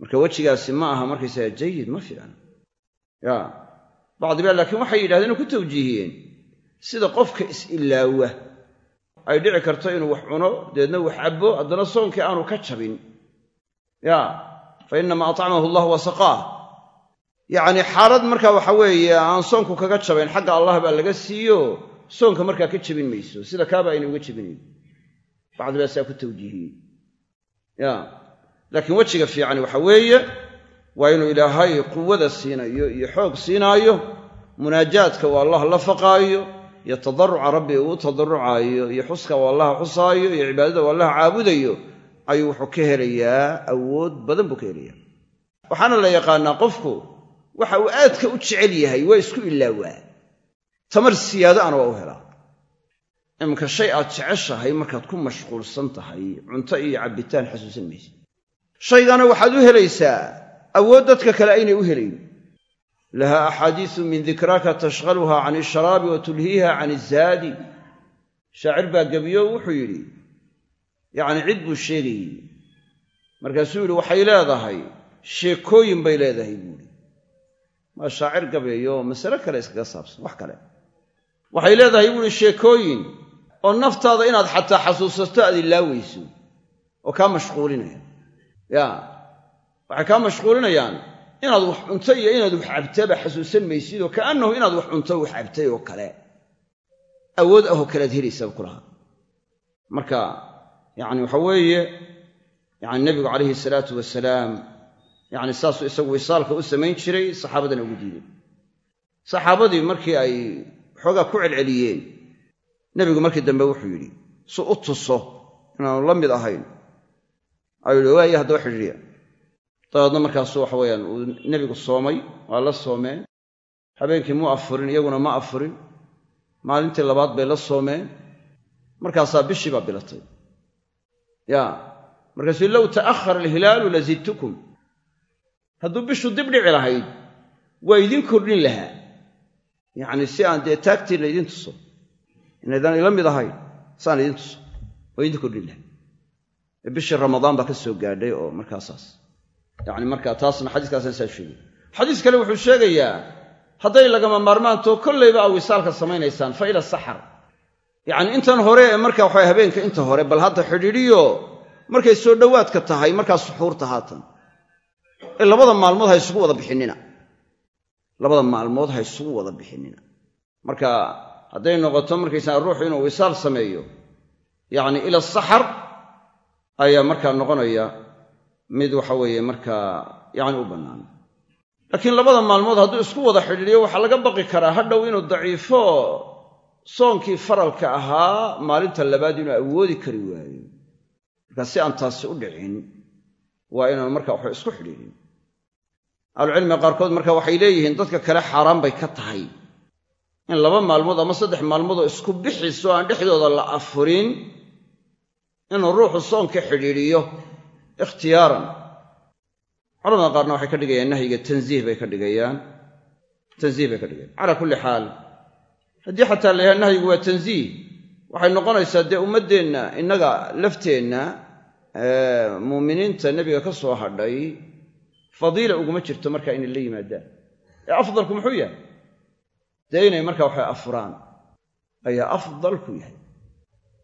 A: Marka wejigaasi ma aha markaysaga jayid ma fiicna ya bacdi baa laakiin waxay yidhahdeen ku tawjiihiyeen. Sida qofka is-ilaawa ay dhici karto inuu wax cuno dabeedna wax cabbo haddana soonkii aanu ka jabin. Ya fa innamaa atcamahu allah wa saqaah yacni xaalad marka waxa weeye aan soonku kaga jabayn xagga allah baa laga siiyo soonka markaa ka jebin mayso sida kaaba ayna uga jebinayn bacdi baa saa ku tawjiihiyey ya laakiin wejiga fiicani waxa weeye waa inuu ilaahay quwada siinayo iyo xoog siinaayo munaajaadka uu allah la faqaayo iyo tadaruca rabbi uu u tadarucaayo iyo xuska uu allaha xusaayo iyo cibaadada uu allaha caabudayo ayuu wuxuu ka helayaa awood badan buu ka helayaa. Waxaana la yaqaannaa qofku waxa uu aadka u jecel yahay waa isku ilaawaa. Tamar siyaado ana waa u helaa. Iminka shay aad jeceshahay markaad ku mashquulsan tahay cunto iyo cabbitaan xasuusan maysa. Shaygana waxaad u helaysaa awood dadka kale aynay u helayn. Laha axaadiisu min dikraaka tashqaluha can isharaabi wa tulhiiha can izaadi shaacir baa gebiyo wuxuu yidhi yacni cid buu sheegayey. Markaasuu yidhi waxay leedahay sheekooyin bay leedahay buuhi waa shaacir gabeeyo masale kale iskaga saabsan wax kale. Waxay leedahay buuhi sheekooyin oo naftaada inaad xataa xasuusato aad ilaaweyso oo kaa mashquulinaya ya waxay kaa mashquulinayaan inaad wax cunto iyo inaad wax cabtaba xasuusan maysid oo kaannahu inaad wax cunto wax cabtay oo kale. Awood ahoo kalead helaysaa ku marka yacni waxa weeye yacni nebigu calayhi salaatu wasalaam yacni saasuu isagu wisaalka u samayn jiray saxaabadana ugu diiday saxaabadii markii ay xoogaa ku celceliyeen nebigu markii dambe wuxuu yidhi si u tuso inaanu la mid ahayn. Ayuu yihi waaya haddaba xidhiidhiya. Dabeedna markaasu waxa weeyaan uu nebigu soomay waa la soomeen. Habeenkii muu afurin iyaguna ma afurin. Maalintii labaad bay la soomeen. Markaasaa bishii baa bilatay ya markaasuu low ta'ahara alhilaalu la zidtukum hadduu bishu dib dhici lahayd waa idin kordhin lahaa. Yacni si aan dee taagtiinna idin tuso inaydaan ila mid ahayn si aan idin tuso waa idin kordhin lahaa. Bishii ramadaan baa ka soo gaadhay oo markaasaas. Yacni markaa taasna xadiiskaasna saa sheegay xadiis kale wuxuu sheegayaa hadday lagama maarmaanto kollayba aa wisaalka samaynaysaan fa ila saxar yacni intan hore ee marka waxa habeenka inta hore bal hadda xidhiidhiyo markay soo dhowaadka tahay markaa suxuurta haatan. Ee labada maalmood ha isugu wada bixinina. Labada maalmood ha isugu wada bixinina. Marka hadday noqoto markaysaa ruuxu inuu wisaal sameeyo yacni ila saxar ayaa markaa noqonaya mid waxa weeye markaa yacni u bannaan. Laakiin labada maalmood hadduu isku wada xidhiidhiyo waxaa laga baqi karaa hadhow inuu daciifo soonkii faralka ahaa maalinta labaad inuu awoodi kari waayo. Markaa si aan taasi u dhicin waa inaan marka waxa isku xidhiidhin. Ahlucilmiga qaarkood marka waxay leeyihiin dadka kale xaaraan bay ka tahay. In laba maalmood ama saddex maalmoodoo isku bixiso aan dhexdooda la afurin inuu ruuxu soonka xidhiidhiyo ikhtiyaaran. Culamada qaarna waxay ka dhigayaan nahyiga tanziih bay ka dhigayaan. Tanziih bay ka dhigayaan. Calaa kulli xaal haddii xataa la yahay nahyigu waa tanziih waxay noqonaysaa dee ummaddeenna innaga lafteenna muuminiinta nebiga ka soo hadhay fadiila uguma jirto marka inay la yimaadaan. Ee afdalku muxuu yahay? Dee inay marka waxay afuraan. Ayaa afdal ku yahay.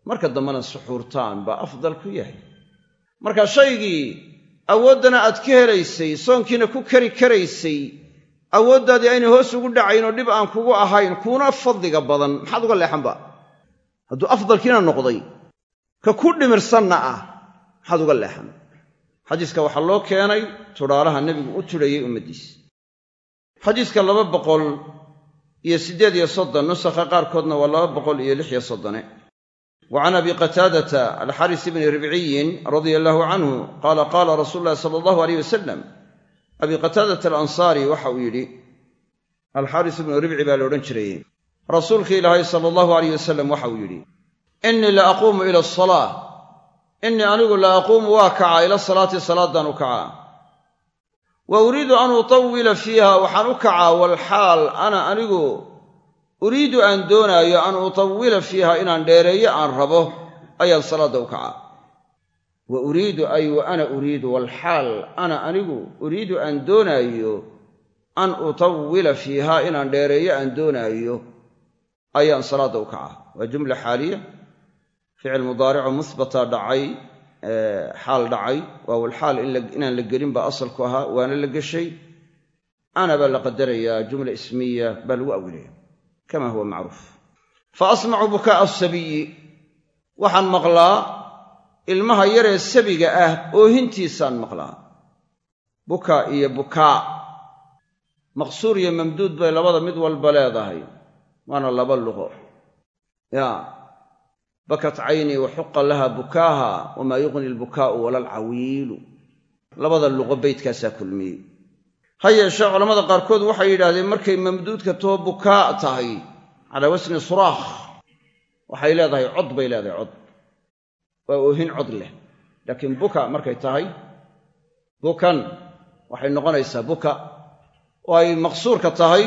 A: Marka dambena suxuurtaan baa afdal ku yahay. Marka shaygii awooddana aad ka helaysay soonkiina ku kari karaysay awooddaadii aynay hoos ugu dhacayn oo dhib aan kugu ahayn kuuna fadliga badan. Maxaad uga leexanba? Hadduu afdalkiina noqday ka ku dhimirsanna ah maxaad uga leexan. Xadiiska waxaa loo keenay tudhaalaha nebigu u tudhayey ummaddiisa xadiiska laba boqol iyo siddeed iyo soddon nusakha qaarkoodna waa laba boqol iyo lix iyo soddone. Wa can abi qataadata alxaris bni ribciyin radia allahu canhu qaala qaala rasuulu llahi sala allahu aleyh wasalam abi qataadata alansaari waxa uu yidhi alxaaris ibnu ribci baa la odhan jiray. Rasuulka ilaahay sala allahu alayh wasalam waxa uu yidhi innii la aquumu ila asalaa innii anigu la aquumu waa kacaa ila salaati salaaddaan u kacaa wa uriidu an utawila fiiha waxaan u kacaa walxaal ana anigu uriidu aan doonaayo an utawila fiiha inaan dheereeyo aan rabo ayaan salaadda u kacaa wa uriidu ay wa ana uriidu walxaal ana anigu uriidu aan doonaayo an utawila fiiha inaan dheereeyo aan doonaayo ayaan salaadda u kacaa. Waa jumla xaaliya. Ficil mudaarico muhbata dhacay xaal dhacay. Waawalxaal inaan la gelin baa asalku ahaa waana la geshay ana baa la qadarayaa jumla ismiya baa lagu awilaya. Kama huwa macruuf. Fa asmacu bukaa'a asabiyi waxaan maqlaa ilmaha yaree sabiga ah oohintiisaan maqlaa. Bukaa iyo bukaa maqsuur iyo mamduud bay labada mid walba leedahay waana laba luqo. Yaa bakat caynii wa xuqa laha bukaaha wamaa yuqni albukaa'u wala alcawiilu. Labada luqo beydkaasaa kulmiyey. Ha yeeshee culammada qaarkood waxay yidhaahdeen markay mamduudka too bukaa tahay calaa wasni suraakh waxay leedahay cod bay leedahay cod waa oohin cod leh. Laakiin buka markay tahay bukan waxay noqonaysaa buka. Oo ay maqsuurka tahay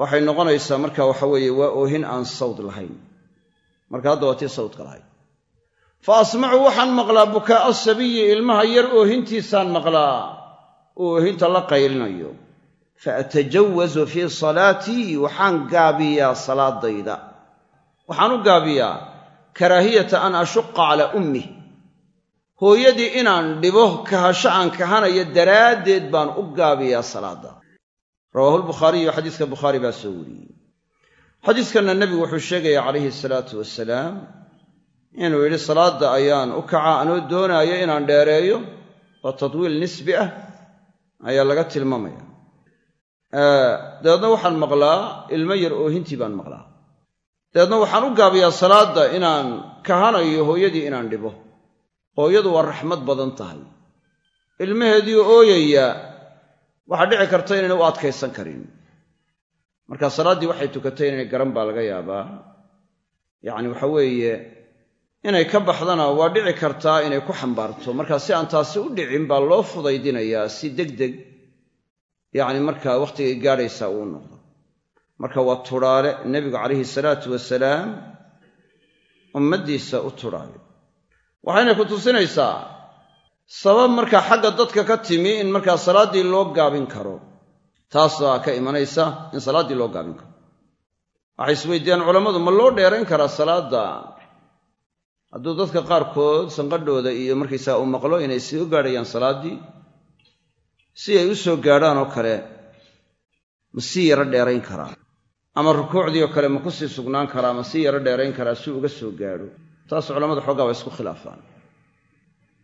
A: waxay noqonaysaa marka waxa weeye waa oohin aan sawd lahayn. Marka hadda waa tii sawdka lahayd. Fa asmacu waxaan maqlaa bukaa'a sabiyi ilmaha yar oohintiisaan maqlaa. Oohinta la qaylinayo fa atajawazu fii salaatii waxaan gaabiyaa salaadayda. Waxaan u gaabiyaa karaahiyata an ashuqa calaa ummih hooyadii inaan dhibo kahasho aan kahanayo daraaddeed baan u gaabiyaa salaadda. Rawaahu lbukhaariyu xadiiska bukhaari baa soo wariyey. Xadiiskanna nebigu wuxuu sheegaya calayhi salaatu wasalaam inuu yidhi salaadda ayaan u kaca anoo doonaayo inaan dheereeyo oo tadwiil nisbi ah ayaa laga tilmaamaya. Dabeedna waxaan maqlaa ilmo yar oohintii baan maqlaa dabeedna waxaan u gaabiyaa salaadda inaan kahanayo hooyadii inaan dhibo. Hooyadu waa raxmad badan tahay. Ilmaheedii ooyaya waxaa dhici karta inayna u adkaysan karin. Marka salaaddii waxay tukatay inay garan baa laga yaabaa. Yacni waxa weeye inay ka baxdana waa dhici kartaa inay ku xambaarto. Marka si aan taasi u dhicin baa loo fudaydinayaa si degdeg. Yacni markaa wakhtigay gaadhaysaa uu noqdo marka waa tudhaale nebigu calayhi salaatu wasalaam ummaddiisa u tudhaayo waxayna ku tusinaysaa sabab markaa xagga dadka ka timi in markaa salaaddii loo gaabin karo. Taasaa ka imanaysa in salaaddii loo gaabin karo. Waxay isweydiiyaan culammadu ma loo dheerayn karaa salaadda? Hadduu dadka qaarkood sanqadhooda iyo markaysaa uu maqlo inay soo gaadhayaan salaaddii si ay u soo gaadhaan oo kale ma sii yaro dheerayn karaa ama rukuucdii oo kale ma ku sii sugnaan karaa ma sii yaro dheerayn karaa si uga soo gaadho. Taas culammadu xoogaa waa isku khilaafaan.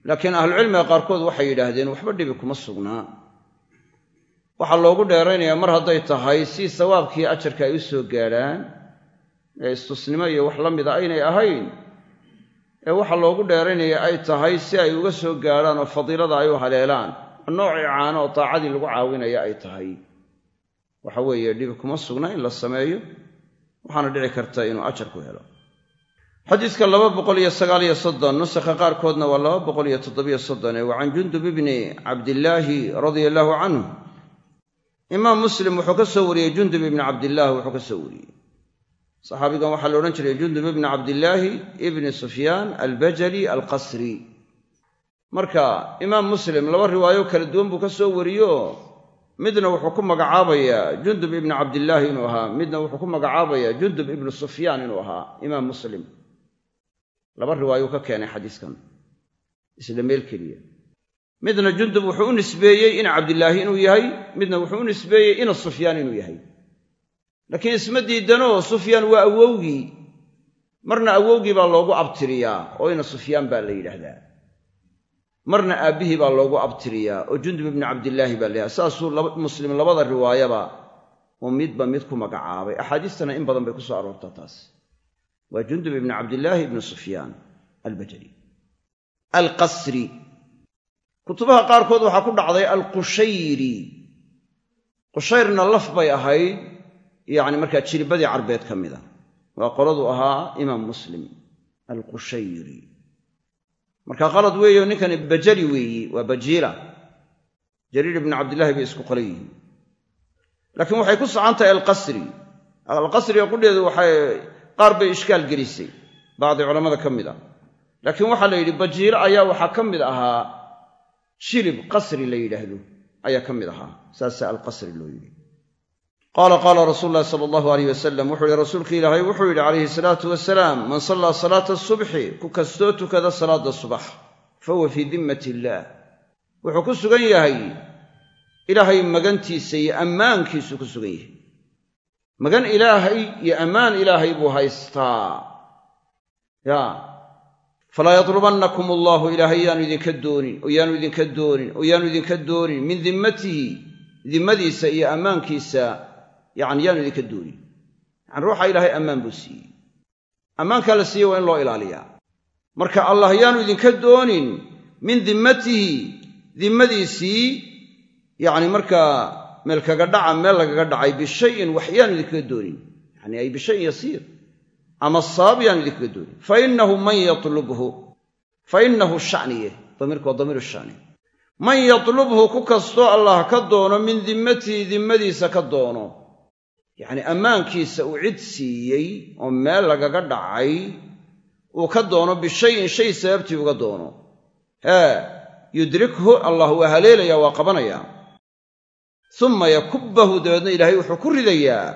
A: Laakiin ahlucilmiga qaarkood waxay yidhaahdeen waxba dhibi kuma sugnaa waxaa loogu dheeraynayaa mar hadday tahay si sawaabkii ajarka ay u soo gaadhaan ee istusnimo iyo wax la mida aynay ahayn ee waxaa loogu dheeraynaya ay tahay si ay uga soo gaadhaan oo fadiilada ay u haleelaan. Oo noocii caano oo taacadii lagu caawinaya ay tahay waxa weeye dhibi kuma sugna in la sameeyo. Waxaana dhici karta inuu ajar ku helo. Xadiiska laba boqol iyo sagaaliyo soddon nusakha qaarkoodna waa laba boqol iyo toddobiyo soddone wa can jundub ibni cabdillaahi radia allaahu canhu. Imaam muslim wuxuu ka soo wariyey jundub ibni cabdillaahi wuxuu ka soo wariyey. Saxaabigan waxaa la odhan jiray jundub ibni cabdillaahi ibni sufyaan albajali alqasri. Marka imaam muslim laba riwaayo kala duwan buu ka soo wariyo midna wuxuu ku magacaabayaa jundub ibni cabdillaahi inuu ahaa midna wuxuu ku magacaabayaa jundub ibnu sufyaan inuu ahaa imaam muslim. Laba riwaayuu ka keenay xadiiskan isla meel keliya. Midna jundub wuxuu u nisbeeyey ina cabdillaahi inuu yahay midna wuxuu u nisbeeyey ina sufyaan inuu yahay. Laakiin isma diidanoo sufyaan waa awowgii. Marna awowgii baa loogu abtiriyaa oo ina sufyaan baa la yidhaahdaa marna aabbihii baa loogu abtiriyaa oo jundub ibni cabdillaahi baa layahay saasuu muslim labada riwaayaba uu midba mid ku magacaabay. Axaadiistana in badan bay ku soo aroortaa taas waa jundub ibni cabdillaahi ibni sufyaan albajali. Alqasri. Kutubaha qaarkood waxaa ku dhacday alqushayri. Qushayrna laf bay ahayd yacni markaa jiribadii carbeed ka mida waa qoladu ahaa imaam muslim alqushayri marka qalad weeyo ninkani bajali weeyi waa bajiila jariir ibnu cabdillahi bay isku qolan yihiin laakiin waxay ku socan tahay alqasri. Alqasriga qudheedu waxay qaar bay ishkaal gelisay bacdi culammada ka mid ah laakiin waxaa la yidhi bajiilo ayaa waxaa ka mid ahaa shilib qasri la yidhaahdo ayaa ka mid ahaa. Saasaa alqasri loo yidhi qaala qaala rasuulu llahi sala allahu alayh wasalam wuxuu yihi rasuulka ilaahay wuxuu yidhi calayhi salaatu wasalaam man sallaa salaata subxi ku kastoo tukada salaada subax fahuwa fii dimmat illaah wuxuu ku sugan yahay ilaahay magantiisa iyo ammaankiisuu ku sugan yahay. Magan ilaahay iyo ammaan ilaahay buu haystaa. Ya falaa yadlubannakum allaahu ilaahay yaanu idinka doonin oo yaanu idinka doonin oo yaanu idinka doonin min dimmatihi dimmadiisa iyo ammaankiisa yacni yaanu idinka doonin yacani ruuxa ilaahay ammaan buu siiyey. Ammaankaa la siiyey waa in loo ilaaliyaa. Marka allah yaanu idinka doonin min dimmatihi dimmadiisii yacni markaa meel kaga dhaca meel lagaga dhacay bishayin wax yaanu idinkaga doonin. Yacni ay bishayin yasiir ama sabab yaanu idinkaga doonin. Fa innahu man yatlubhu fa innahu shaniye damiirku waa damiiru shani. Man yatlubhu ku kastoo allah ka doono min dimmatihi dimmadiisa ka doono yacni ammaankiisa uu cid siiyey oo meel lagaga dhacay uu ka doono bishayin shay sababtii uga doono. Hee yudrikhu allah waa haleelayaa waa qabanayaa summa yakubbahu dabeedna ilaahay wuxuu ku ridayaa.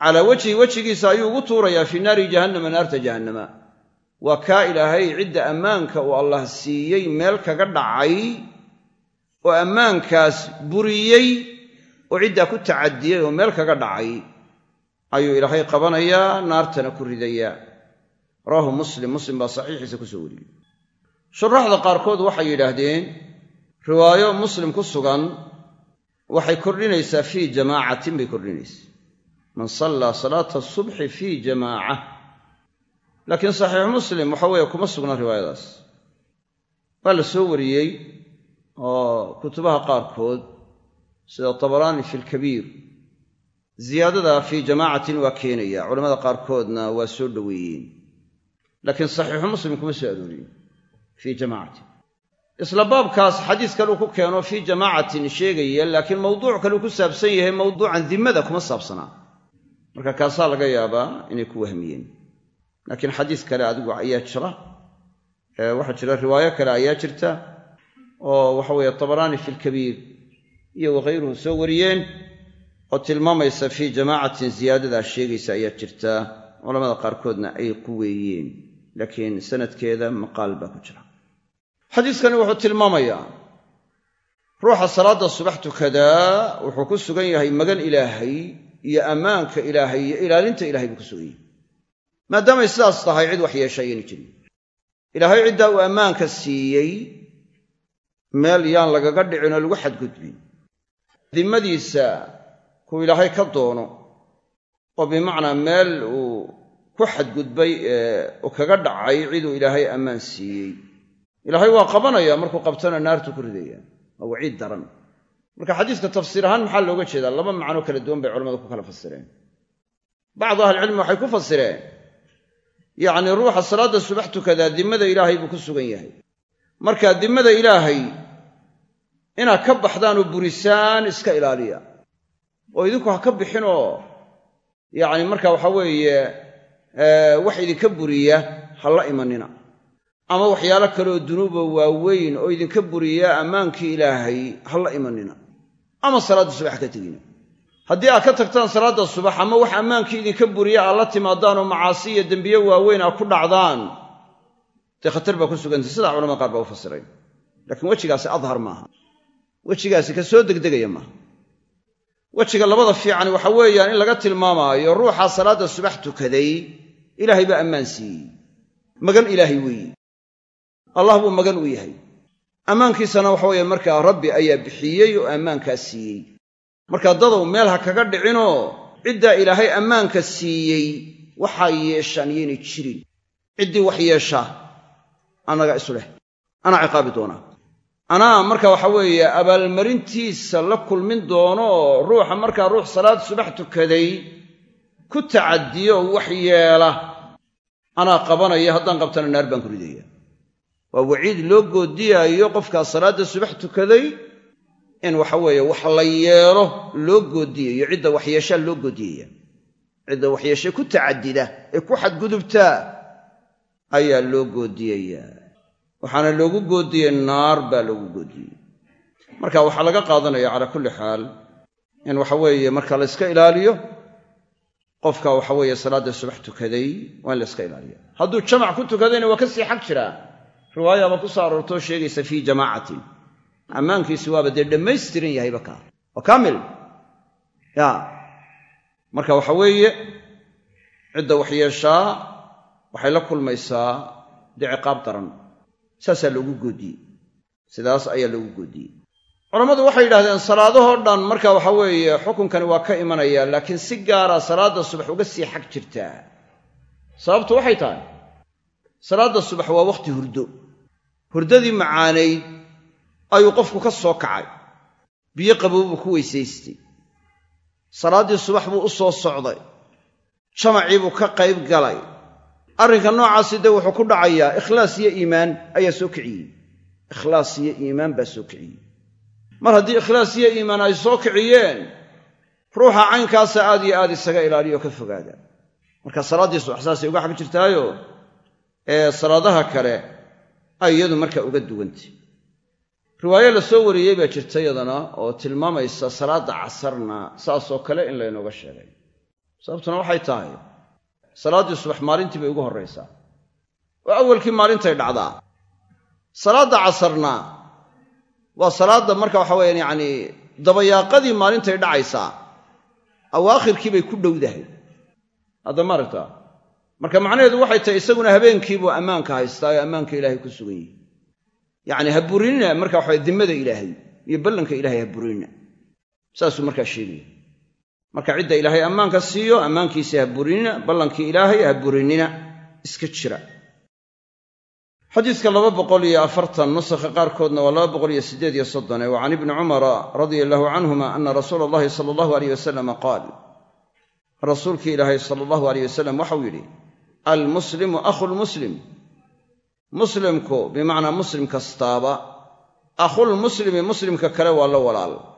A: Calaa wejhi wejigiisa ayuu ugu tuurayaa fii naari jahannama naarta jahannama. Waa kaa ilaahay cidda ammaanka uu allah siiyey meel kaga dhacay oo ammaankaas buriyey oo ciddaa ku tacadiyey oo meel kaga dhacay ayuu ilaahay qabanayaa naartana ku ridayaa. Rawaahu muslim muslim baa saxiixiisa ku soo wariyey. Shuraxda qaarkood waxay yidhaahdeen riwaayo muslim ku sugan waxay kordhinaysaa fii jamaacatin bay kordhinaysaa. Man sallaa salaata asubxi fii jamaaca. Laakiin saxiixu muslim waxa weeye kuma sugna riwaayadaas. Waa la soo wariyey oo kutubaha qaarkood sida tabaraani fi lkabiir ziyaadada fii jamaacatin waa keenaya culamada qaarkoodna waa soo dhoweeyeen laakiin saxiixu muslim kuma soo arooriyin fii jamaacatin. Isla baabkaas xadiis kaleu ku keeno fii jamaacatin sheegaya laakiin mawduuc kaleu ku saabsan yahay mawduucan dimmada kuma saabsanaa. Marka kaasaa laga yaabaa inay ku wahmiyeen. Laakiin xadiis kale adigu ayaa jira. Waxaa jira riwaayo kale ayaa jirta oo waxa weeye tabaraani fi lkabiir iyo wakhayruhu soo wariyeen oo tilmaamaysa fii jamaacatin ziyaadadaa sheegaysa ayaa jirta. Culamada qaarkoodna ay ku weeyeen laakiin sanadkeeda maqaal baa ku jira. Xadiiskani wuxuu tilmaamayaa ruuxa salaadda subax tukadaa wuxuu ku sugan yahay magan ilaahay iyo ammaanka ilaahay iyo ilaalinta ilahay buu ku sugan yahay. Maadaamay sidaas tahay cid wax yeesha ayaynu jirin. Ilaahay ciddaa uu ammaanka siiyey meel yaan lagaga dhicin oo lagu xadgudbin dimmadiisa kuu ilaahay ka doono oo bimacnaa meel uu ku xadgudbay uu kaga dhacay ciduu ilaahay ammaan siiyey. Ilaahay waa qabanaya markuu qabtana naartu ku ridaya waa waciid daran. Marka xadiiska tafsiir ahaan maxaa looga jeedaa? Laba macno kala duwan bay culamadu ku kala fasireen. Bacdu ahlicilmi waxay ku fasireen yacnii ruuxa salaadda subax tukadaa dimmada ilaahay buu ku sugan yahay. Marka dimmada ilaahay inaad ka baxdaan oo burisaan iska ilaaliya. Oo idinku ha ka bixinoo yacni marka waxa weeye wax idinka buriya ha la imanina. Ama waxyaalo kaleoo dunuuba waaweyn oo idinka buriya ammaankii ilaahay ha la imanina. Ama salaadda subax ka tegina. Haddii aad ka tagtaan salaadda subax ama wax ammaankii idinka buriya aad la timaadaanoo macaasi iyo dembiye waaweyn aad ku dhacdaan dee khatar baa ku sugantay sidaa culamada qaar baa u fasirayn. Laakiin wejigaasi adhar maaha wejigaasi ka soo degdegaya maaha wejiga labada fiicani waxa weeyaan in laga tilmaamaayo ruuxaa salaadda subax tukaday ilaahay baa ammaan siiyey. Magan ilaahay weeye allah buu magan u yahay. Ammaankiisana waxa weeye markaa rabbi ayaa bixiyey oo ammaankaa siiyey. Markaa dadow meel ha kaga dhicinoo ciddaa ilaahay ammaanka siiyey waxaa yeeshaan yaynay jirin. Ciddii wax yeeshaa annaga isu leh. Anaa ciqaabi doonaa anaa marka waxa weeye abaalmarintiisa la kulmin doono oo ruuxa markaa ruux salaad subax tukaday ku tacadiyo wax yeela. Anaa qabanaya haddaan qabtana naar baan ku ridaya. Waa waciid loo goodiyaayo qofkaa salaadda subax tukaday in waxa weeye wax la yeelo loo goodiyayo cidda waxyeeshaa loo goodiyaya. Cidda waxyeeshe ku tacadida ee ku xadgudubtaa ayaa loo goodiyayaa waxaana loogu goodiyey naar baa loogu goodiyey. Marka waxaa laga qaadanaya calaa kulli xaal in waxa weeye marka la yska ilaaliyo qofka waxa weeye salaadda subax tukaday waa in la yska ilaaliya hadduu jamac ku tukadayna waa ka sii xag jiraa riwaayaaba ku soo aroortoo sheegaysa fii jamaacatin. Ammaankiisi waaba dee dhammaystiran yahayba kaa waa kaamil. Ya. Marka waxa weeye cidda waxyeeshaa waxay la kulmaysaa dee ciqaab daran saasaa loogu goodiyey sidaas ayaa loogu goodiyey culammadu waxay yidhahdeen salaadahoo dhan marka waxa weeye xukunkani waa ka imanaya laakiin si gaara salaadda subax uga sii xag jirtaa sababtu waxay tahay salaadda subax waa wakhti hurdo. Hurdadii macaanayd ayuu qofku ka soo kacay. Biyo qabow buu ku weysaystay. Salaaddii subax buu u soo socday. Jamacii buu ka qayb galay arrinka noocaasi dee wuxuu ku dhacayaa ikhlaas iyo iimaan ayaa soo kiciyey. ikhlaas iyo iimaan baa soo kiciyey. Mar haddii ikhlaas iyo iimaan ay soo kiciyeen ruuxa caynkaasa aad iyo aad isaga ilaaliyo ka fogaada. Marka salaaddii subax uga xag jirtaayo ee salaadaha kale ay iyadu marka uga duwantay riwaayo la soo wariyey baa jirta yadana oo tilmaamaysa salaadda casarna saasoo kale in laynooga sheegay. Sababtuna waxay tahay salaaddii subax maalintii bay ugu horraysaa. Oo awalkii maalintay dhacdaa. Salaadda casarna waa salaadda marka waxa weyaan yacanii dabayaaqadii maalintay dhacaysaa. Awaakhirkii bay ku dhowdahay. Hadda maaragta marka macnaheedu waxay tahay isaguna habeenkiibuu ammaanka haystaa oo ammaanka ilaahay ku sugan yihi yacni ha burinina marka waxa dimmada ilaahay iyo ballanka ilahay ha burinina saasuu markaa sheegaya marka cidda ilaahay ammaanka siiyo ammaankiisa ha burinina ballankii ilaahay ha burinina iska jira. Xadiiska laba boqol iyo afartan nusakha qaarkoodna waa laba boqol iyo siddeed iyo soddone. Wa can ibni cumara radia allahu canhuma ana rasuula allahi sala allahu aleyh wasalama qaal rasuulkii ilaahay sala allahu aleyh wasalam waxau yidhi almuslimu akhulmuslim muslimku bimacnaa muslim kastaaba akhulmuslimi muslimka kale waa la walaal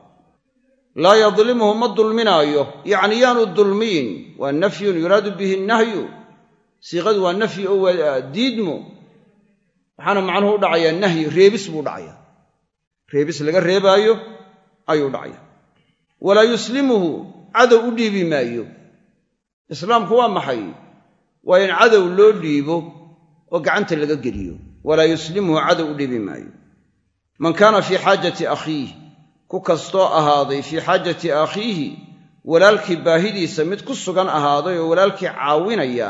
A: laa yadlimuhu ma dulminaayo. Yacni yaanu dulmiyin. Waa nafyun yuraadu bihi nahyu. Siiqadu waa nafyi oo diidmo. Waxaana macnuhu u dhacayaa nahyi reebis buu dhacayaa reebis laga reebaayo ayuu dhacaya. Walaa yuslimuhu cadow u dhiibi maayo. Islaamku waa maxay? Waa in cadow loo dhiibo oo gacanta laga geliyo. Walaa yuslimuhu cadow u dhiibi maayo. Man kaana fii xaajati akhiih ku kastoo ahaaday fii xaajati akhiihi walaalkii baahidiisa mid ku sugan ahaaday oo walaalkii caawinaya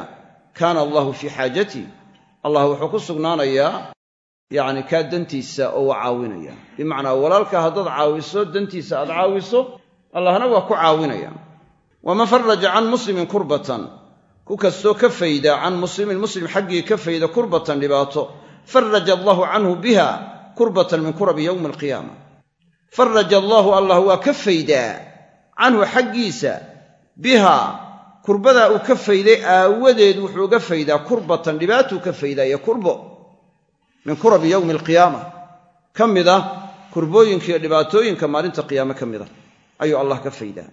A: kaana allahu fii xaajati allah wuxuu ku sugnaanayaa yacni kaa dantiisa oo waa caawinaya. Bimacnaa walaalka haddaad caawiso dantiisa aad caawiso allahna waa ku caawinaya. Waman faraja can muslimin kurbatan ku kastoo ka fayda can muslimin muslim xaggii ka fayda kurbatan dhibaato. Faraja allahu canhu biha kurbatan min kurabi yowmi alqiyaama faraja allaahu allah waa ka faydaa canhu xaggiisa biha kurbadaa uu ka fayday aawadeed wuxuu uga faydaa kurbatan dhibaatuu ka faydaa iyo kurbo. Min kurabi yowmi alqiyaama ka mid ah kurbooyinka iyo dhibaatooyinka maalinta qiyaame ka mid a ayuu allah ka faydaa.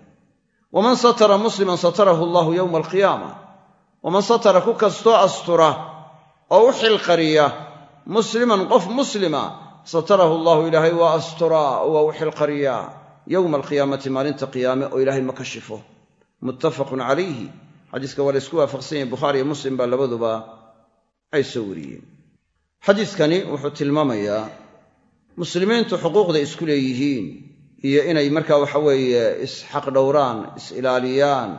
A: Waman satara musliman satarahu allahu yowma alqiyaama waman satara ku kastoo astura oo u xilqariya musliman qof muslima satarahu allahu ilaahay waa asturaa waa u xilqariyaa yowma alqiyaamati maalinta qiyaame oo ilaahay ma kashifo muttafaqun calayhi xadiiska waa la ysku waafaqsan yahay bukhaari iyo muslim baa labaduba ay soo wariyeen xadiiskani wuxuu tilmaamayaa muslimiintu xuquuqda isku leeyihiin iyo inay markaa waxa weeye isxaqdhowraan is-ilaaliyaan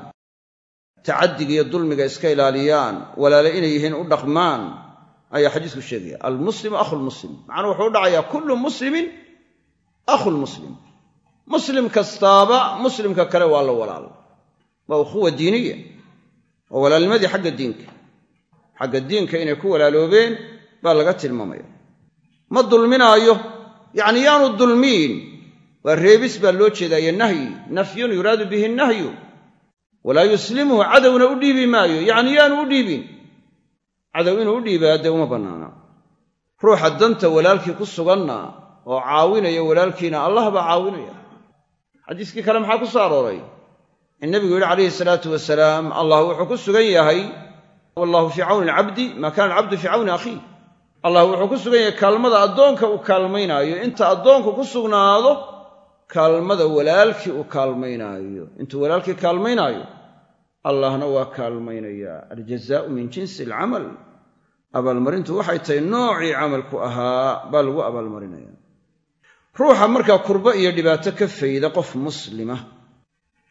A: tacaddiga iyo dulmiga iska ilaaliyaan walaale inay yihiin u dhaqmaan ayaa xadiisku sheegaya almuslimu akhulmuslim macnuu wuxuu u dhacayaa kullu muslimin akhulmuslim muslim. Kastaaba muslimka kale waa la walaal. Waa ukhuwa diiniya waa walaalnimadii xagga diinka. Xagga diinka inay ku walaaloobeen baa laga tilmaamaya. Ma dulminaayo yacni yaanu dulmiin. Waa reebis baa loo jeedaayo nahyi nafyun yuraadu bihi nahyu. Walaa yuslimhu cadowna u dhiibi maayo yacni yaanu u dhiibin cadow inuu u dhiibaa dee uma bannaana. Ruuxa danta walaalkii ku suganna oo caawinaya walaalkiina allah baa caawinaya. Xadiiskii kale maxaa ku soo arooray? In nebigu yidhi calayhi salaatu wasalaam allah wuxuu ku sugan yahay wallahu fii cawni alcabdi maa kana alcabdu fii cawni akhiih. Allah wuxuu ku sugan yahay kaalmada addoonka uu kaalmaynaayo. Inta addoonku ku sugnaado kaalmada walaalkii uu kaalmaynaayo. Intuu walaalkii kaalmaynaayo allahna waa kaalmaynayaa. Aljazaau min jinsi alcamal. Abaalmarintu waxay tahay noocii camalku ahaa baa lagu abaalmarinaya ruuxa markaa kurbo iyo dhibaato ka fayda qof muslima.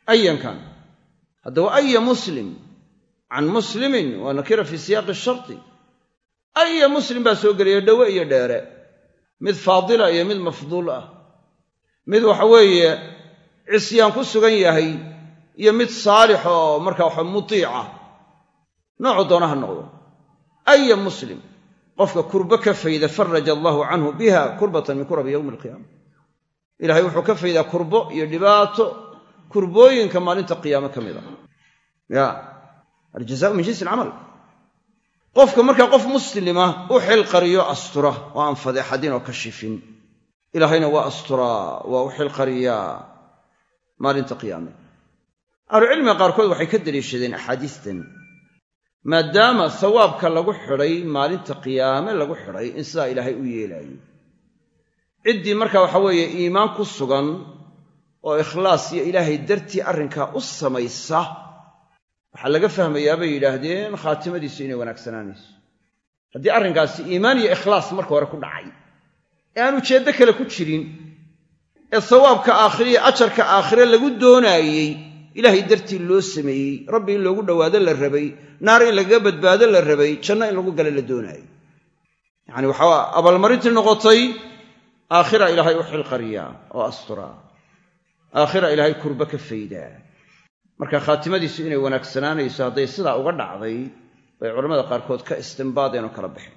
A: Ayankan. Haddaba aya muslim. Can muslimin waa nakira fii siyaaqi sharti. Aya muslim baa soo gelaya dhowe iyo dheere. Mid faadila iyo mid mafduul ah. Mid waxa weeye cisyaan ku sugan yahay iyo mid saalix oo markaa waxa mutiica. Noocu doona ha noqdo. Aya muslim qofka kurbo ka fayda faraja allaahu canhu biha kurbatan min kurabi yowmi alqiyaama ilaahay wuxuu ka faydaa kurbo iyo dhibaato kurbooyinka maalinta qiyaame ka mid a ya aljazaau min jinsi alcamal qofka markaa qof muslima u xilqariyo astura oo aan fadeexadin oo ka shifin. Ilaahayna waa asturaa waa u xilqariyaa maalinta qiyaame ahlucilmiga qaarkood waxay ka daliishadeen axaadiistan maadaama sawaabka lagu xidhay maalinta qiyaame lagu xidhay in sidaa ilaahay u yeelaayo. Ciddii marka waxa weeye iimaan ku sugan oo ikhlaas iyo ilaahay dartii arrinkaa u samaysa waxaa laga fahmayaa bay yidhaahdeen khaatimadiisu inay wanaagsanaanayso. Haddii arrinkaasi iimaan iyo ikhlaas marka hore ku dhacay ee aan ujeeddo kale ku jirin ee sawaabka aakhire ajarka aakhire lagu doonaayey ilaahay dartii loo sameeyey rabbi in loogu dhowaado la rabay naar in lagaga badbaado la rabay janno in lagu gala la doonaayey yacani waxaa abaalmarintii noqotay aakhira ilaahay u xilqariyaa oo asturaa aakhira ilaahay kurba ka faydaa marka khaatimadiisu inay wanaagsanaanayso hadday sidaa uga dhacday bay culamada qaarkood ka istimbaadeen oo kala baxeen.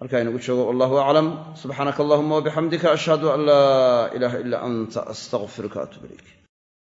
A: Halkaa inagu joogo wallahu aclam. Subxaanaka allahuma wabixamdika ashhadu an laa ilaaha ilaa anta astaqfiruka atub ilayk